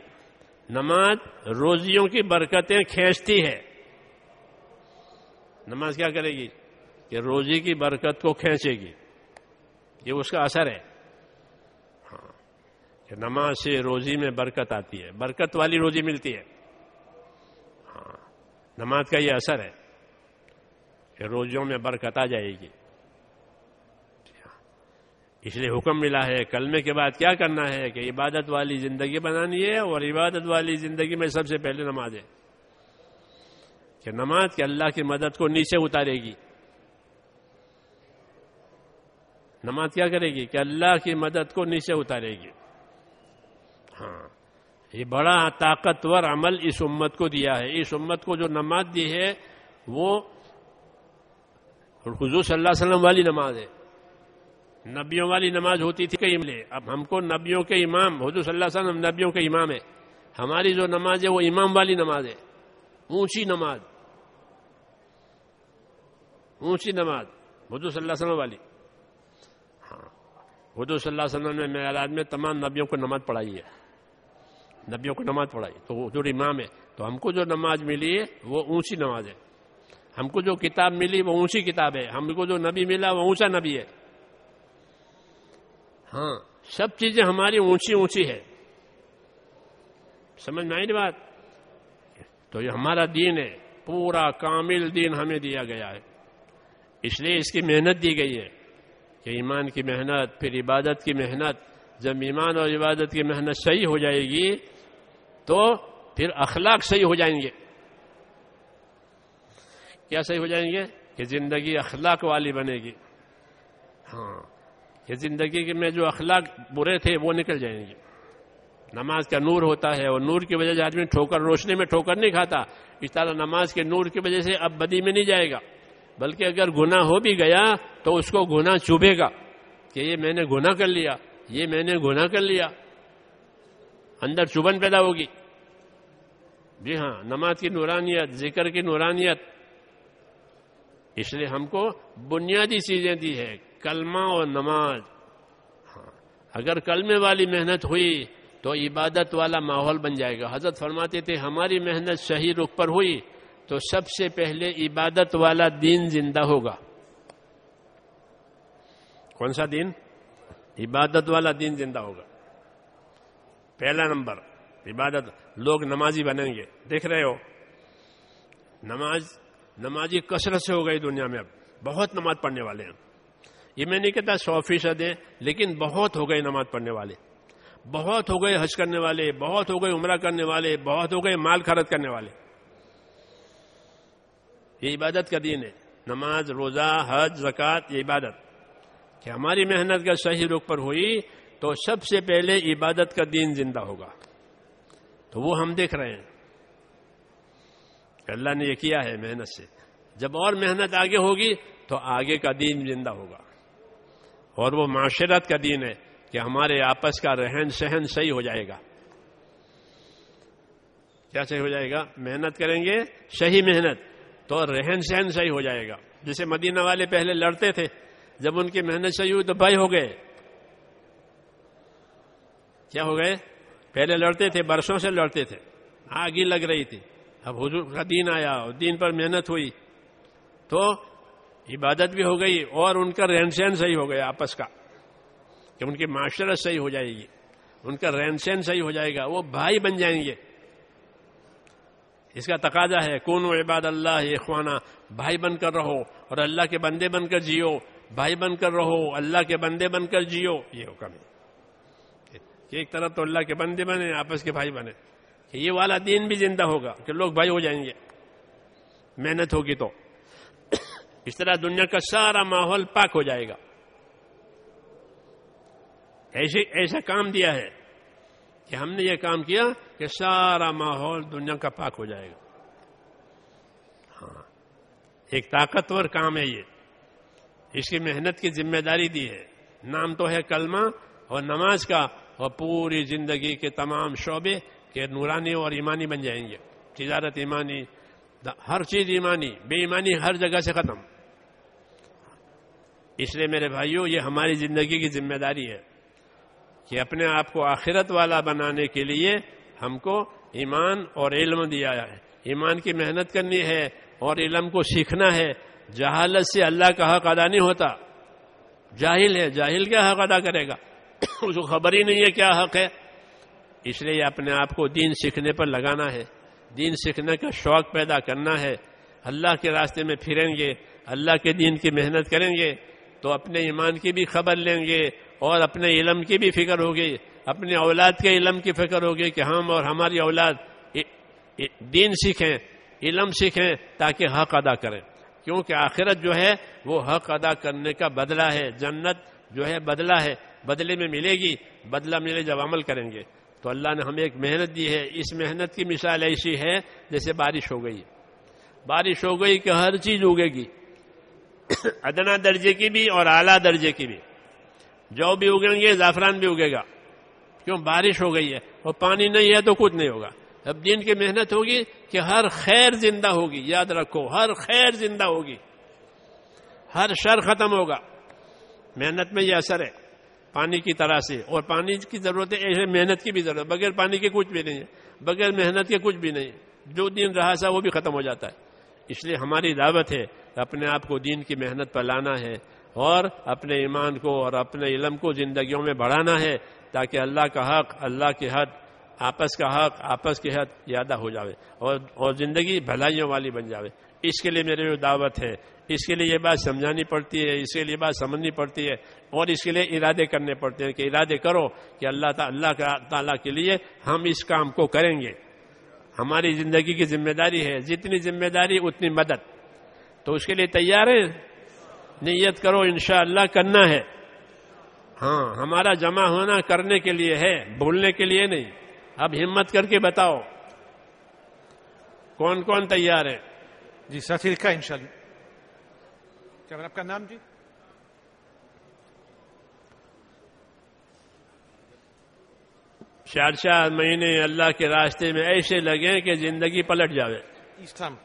نماز روزیوں کی برکتیں کھینچتی ہے۔ نماز کیا کرے گی؟ کہ روزی کی برکت کو کھینچے گی۔ یہ اس کا اثر ہے۔ کہ نماز سے روزی میں برکت آتی ہے، برکت والی روزی ملتی ہے۔ ہاں نماز کا یہ اثر ہے کہ روزیوں میں برکت آ جائے گی۔ اس لیے حکم ملا ہے کلمے کے بعد کیا کرنا ہے کہ عبادت والی زندگی بنانی ہے اور عبادت والی زندگی میں سب سے پہلے نماز ہے۔ کہ نماز کے اللہ کی مدد کو نیچے اتارے گی۔ نماز کیا کرے گی؟ کہ اللہ کی مدد کو نیچے اتارے گی۔ ہاں۔ یہ بڑا طاقتور عمل اس امت کو دیا ہے۔ اس امت کو جو نماز دی ہے، وہ حضور صلی اللہ علیہ وسلم والی نماز ہے۔ نبیوں والی نماز ہوتی تھی کئی ملے۔ اب ہم کو نبیوں کے امام، حضور صلی اللہ علیہ وسلم نبیوں کے امام ہے ہماری جو نماز ہے، وہ امام والی نماز ہے۔ اونچی نماز۔ اونچی نماز۔ حضور صلی اللہ علیہ وسلم والی۔ ہاں۔ حضور صلی اللہ علیہ وسلم نے میرا میں تمام نبیوں کو نماز پڑھائی ہے۔ نبیوں کو نماز پڑھائی۔ تو حضور امام ہے، تو ہم کو جو نماز ملی ہے، وہ اونچی نماز ہے۔ ہم کو جو کتاب ملی، وہ اونچی کتاب ہے۔ ہم کو جو نبی ملا، وہ اونچا نبی ہے۔ ہاں سب چیزیں ہماری اونچی اونچی ہے سمجھ میں آئی بات؟ تو یہ ہمارا دین ہے۔ پورا کامل دین ہمیں دیا گیا ہے۔ اس لیے اس کی محنت دی گئی ہے کہ ایمان کی محنت، پھر عبادت کی محنت۔ جب ایمان اور عبادت کی محنت صحیح ہو جائے گی تو پھر اخلاق صحیح ہو جائیں گے۔ کیا صحیح ہو جائیں گے؟ کہ زندگی اخلاق والی بنے گی۔ ہاں کہ زندگی میں جو اخلاق برے تھے وہ نکل جائیں گے۔ نماز کا نور ہوتا ہے اور نور کی وجہ سے آدمی ٹھوکر، روشنی میں ٹھوکر نہیں کھاتا۔ اس طرح نماز کے نور کی وجہ سے اب بدی میں نہیں جائے گا۔ بلکہ اگر گناہ ہو بھی گیا تو اس کو گناہ چوبے گا کہ یہ میں نے گناہ کر لیا، یہ میں نے گناہ کر لیا۔ اندر چبن پیدا ہوگی۔ جی ہاں نماز کی نورانیت، ذکر کی نورانیت۔ اس لیے ہم کو بنیادی چیزیں دی ہے کلمہ اور نماز۔ ہاں اگر کلمے والی محنت ہوئی تو عبادت والا ماحول بن جائے گا۔ حضرت فرماتے تھے، ہماری محنت صحیح رخ پر ہوئی تو سب سے پہلے عبادت والا دین زندہ ہوگا۔ کون سا دین؟ عبادت والا دین زندہ ہوگا۔ پہلا نمبر۔ عبادت، لوگ نمازی بنیں گے۔ دیکھ رہے ہو؟ نماز، نمازی کثرت سے ہو گئی دنیا میں اب۔ بہت نماز پڑھنے والے ہیں۔ یہ میں نہیں کہتا سو فیصد ہے لیکن بہت ہو گئے نماز پڑھنے والے۔ بہت ہو گئے حج کرنے والے، بہت ہو گئے عمرہ کرنے والے، بہت ہو گئے مال خرچ کرنے والے۔ یہ عبادت کا دین ہے۔ نماز، روزہ، حج، زکوٰۃ، یہ عبادت۔ کہ ہماری محنت کا صحیح رخ پر ہوئی تو سب سے پہلے عبادت کا دین زندہ ہوگا۔ تو وہ ہم دیکھ رہے ہیں۔ اللہ نے یہ کیا ہے محنت سے۔ جب اور محنت آگے ہوگی تو آگے کا دین زندہ ہوگا۔ اور وہ معاشرت کا دین ہے کہ ہمارے آپس کا رہن سہن صحیح ہو جائے گا۔ کیا صحیح ہو جائے گا؟ محنت کریں گے، صحیح محنت۔ تو رہن سہن صحیح ہو جائے گا۔ جسے مدینہ والے پہلے لڑتے تھے، جب ان کی محنت صحیح ہوئی تو بھائی ہو گئے۔ کیا ہو گئے؟ پہلے لڑتے تھے، برسوں سے لڑتے تھے۔ آگی لگ رہی تھی۔ اب حضور کا دین آیا اور دین پر محنت ہوئی۔ تو عبادت بھی ہو گئی اور ان کا رہن سہن صحیح ہو گیا آپس کا، کہ ان کی معاشرت صحیح ہو جائے گی۔ ان کا رہن سہن صحیح ہو جائے گا، وہ بھائی بن جائیں گے۔ اس کا تقاضا ہے کون و عباد اللہ اخوانہ بھائی بن کر رہو اور اللہ کے بندے بن کر جیو۔ بھائی بن کر رہو، اللہ کے بندے بن کر جیو۔ یہ حکم ہے۔ کہ ایک طرف تو اللہ کے بندے بنے، آپس کے بھائی بنے۔ کہ یہ والا دین بھی زندہ ہوگا کہ لوگ بھائی ہو جائیں گے۔ محنت ہوگی تو۔ اس طرح دنیا کا سارا ماحول پاک ہو جائے گا۔ ایسے، ایسا کام دیا ہے کہ ہم نے یہ کام کیا کہ سارا ماحول دنیا کا پاک ہو جائے گا۔ ہاں ایک طاقتور کام ہے یہ۔ اس کی محنت کی ذمہ داری دی ہے۔ نام تو ہے کلمہ اور نماز کا اور پوری زندگی کے تمام شعبے کے نورانی اور ایمانی بن جائیں گے۔ تجارت ایمانی ہر چیز ایمانی، بے ایمانی ہر جگہ سے ختم۔ اس لیے میرے بھائیوں یہ ہماری زندگی کی ذمہ داری ہے کہ اپنے آپ کو آخرت والا بنانے کے لیے ہم کو ایمان اور علم دیا ہے۔ ایمان کی محنت کرنی ہے اور علم کو سیکھنا ہے۔ جہالت سے اللہ کا حق ادا نہیں ہوتا۔ جاہل ہے، جاہل کیا حق ادا کرے گا؟ اس کو خبر ہی نہیں ہے کیا حق ہے؟ اس لیے اپنے آپ کو دین سیکھنے پر لگانا ہے۔ دین سیکھنے کا شوق پیدا کرنا ہے۔ اللہ کے راستے میں پھریں گے، اللہ کے دین کی محنت کریں گے تو اپنے ایمان کی بھی خبر لیں گے اور اپنے علم کی بھی فکر ہوگی۔ اپنے اولاد کے علم کی فکر ہوگی کہ ہم اور ہماری اولاد دین سیکھیں، علم سیکھیں تاکہ حق ادا کریں۔ کیونکہ آخرت جو ہے وہ حق ادا کرنے کا بدلہ ہے، جنت جو ہے بدلہ ہے۔ بدلے میں ملے گی، بدلہ ملے جب عمل کریں گے۔ تو اللہ نے ہمیں ایک محنت دی ہے۔ اس محنت کی مثال ایسی ہے جیسے بارش ہو گئی۔ بارش ہو گئی کہ ہر چیز اگے گی۔ ادنا درجے کی بھی اور اعلیٰ درجے کی بھی۔ جو بھی اگیں گے، زعفران بھی اگے گا۔ کیوں؟ بارش ہو گئی ہے۔ اور پانی نہیں ہے تو کچھ نہیں ہوگا۔ اب دین کی محنت ہوگی کہ ہر خیر زندہ ہوگی۔ یاد رکھو، ہر خیر زندہ ہوگی۔ ہر شر ختم ہوگا۔ محنت میں یہ اثر ہے۔ پانی کی طرح سے، اور پانی کی ضرورت ہے محنت کی بھی ضرورت، بغیر پانی کے کچھ بھی نہیں ہے بغیر محنت کے کچھ بھی نہیں، جو دین رہا سا وہ بھی ختم ہو جاتا ہے۔ اس لیے ہماری دعوت ہے، اپنے آپ کو دین کی محنت پر لانا ہے، اور اپنے ایمان کو اور اپنے علم کو زندگیوں میں بڑھانا ہے، تاکہ اللہ کا حق، اللہ کے حد، آپس کا حق، آپس کے حد یادہ ہو جاوے، اور اور زندگی بھلائیوں والی بن جاوے۔ اس کے لیے میرے جو دعوت ہے اس کے لیے یہ بات سمجھانی پڑتی ہے، اس کے لیے بات سمجھنی پڑتی ہے اور اس کے لیے ارادے کرنے پڑتے ہیں کہ ارادے کرو کہ اللہ تعالی اللہ تعالیٰ کے لیے ہم اس کام کو کریں گے۔ ہماری زندگی کی ذمہ داری ہے، جتنی ذمہ داری اتنی مدد۔ تو اس کے لیے تیار ہے نیت کرو، انشاءاللہ کرنا ہے۔ ہاں ہمارا جمع ہونا کرنے کے لیے ہے، بھولنے کے لیے نہیں۔ اب ہمت کر کے بتاؤ۔ کون کون تیار ہے جی ساتھی لکھا ان کیا آپ کا نام جی چار چار مہینے اللہ کے راستے میں ایسے لگے کہ زندگی پلٹ جاوے Eastham.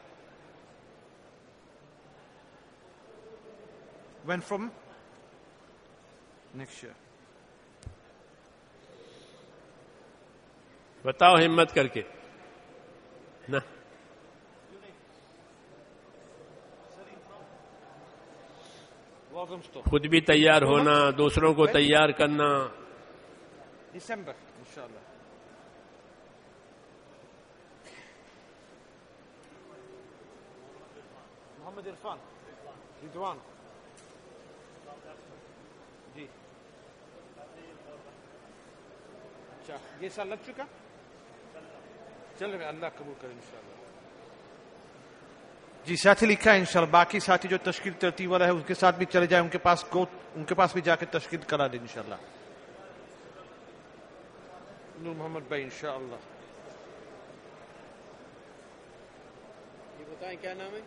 When from? Next year. بتاؤ ہمت کر کے نہ خود بھی تیار ہونا دوسروں کو تیار کرنا December, inshallah. Muhammad Irfan. Ridwan. جی اچھا یہ سال لگ چکا چل رہے اللہ قبول کرے انشاءاللہ جی ساتھی لکھا ہے انشاءاللہ باقی ساتھی جو تشکیل ترتیب والا ہے ان کے ساتھ بھی چلے جائیں ان کے پاس گو ان کے پاس بھی جا کے تشکیل کرا دیں انشاءاللہ۔ نور محمد بھائی انشاءاللہ۔ یہ بتائیں کیا نام ہے؟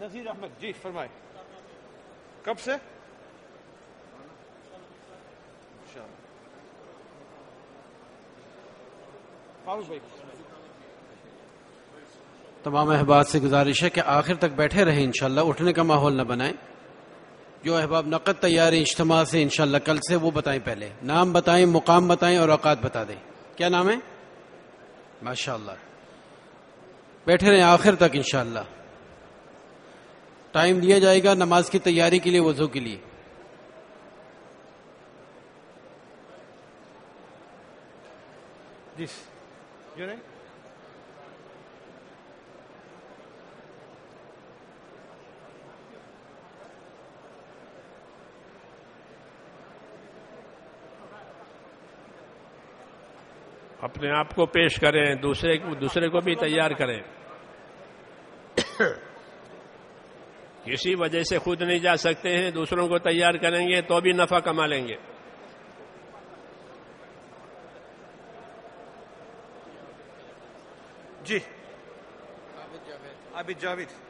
نذیر احمد جی فرمائے کب سے؟ انشاءاللہ۔ فاروق بھائی۔ تمام احباب سے گزارش ہے کہ آخر تک بیٹھے رہیں، انشاءاللہ، اٹھنے کا ماحول نہ بنائیں۔ جو احباب نقد تیاری اجتماع سے، انشاءاللہ، کل سے، وہ بتائیں پہلے۔ نام بتائیں، مقام بتائیں اور اوقات بتا دیں۔ کیا نام ہے؟ ماشاء اللہ بیٹھے رہیں آخر تک، انشاءاللہ۔ ٹائم دیا جائے گا نماز کی تیاری کے لیے، وضو کے لیے۔ جی اپنے آپ کو پیش کریں، دوسرے دوسرے کو بھی تیار کریں۔ کسی وجہ سے خود نہیں جا سکتے ہیں، دوسروں کو تیار کریں گے تو بھی نفع کما لیں گے۔ جی۔ عابد جاوید۔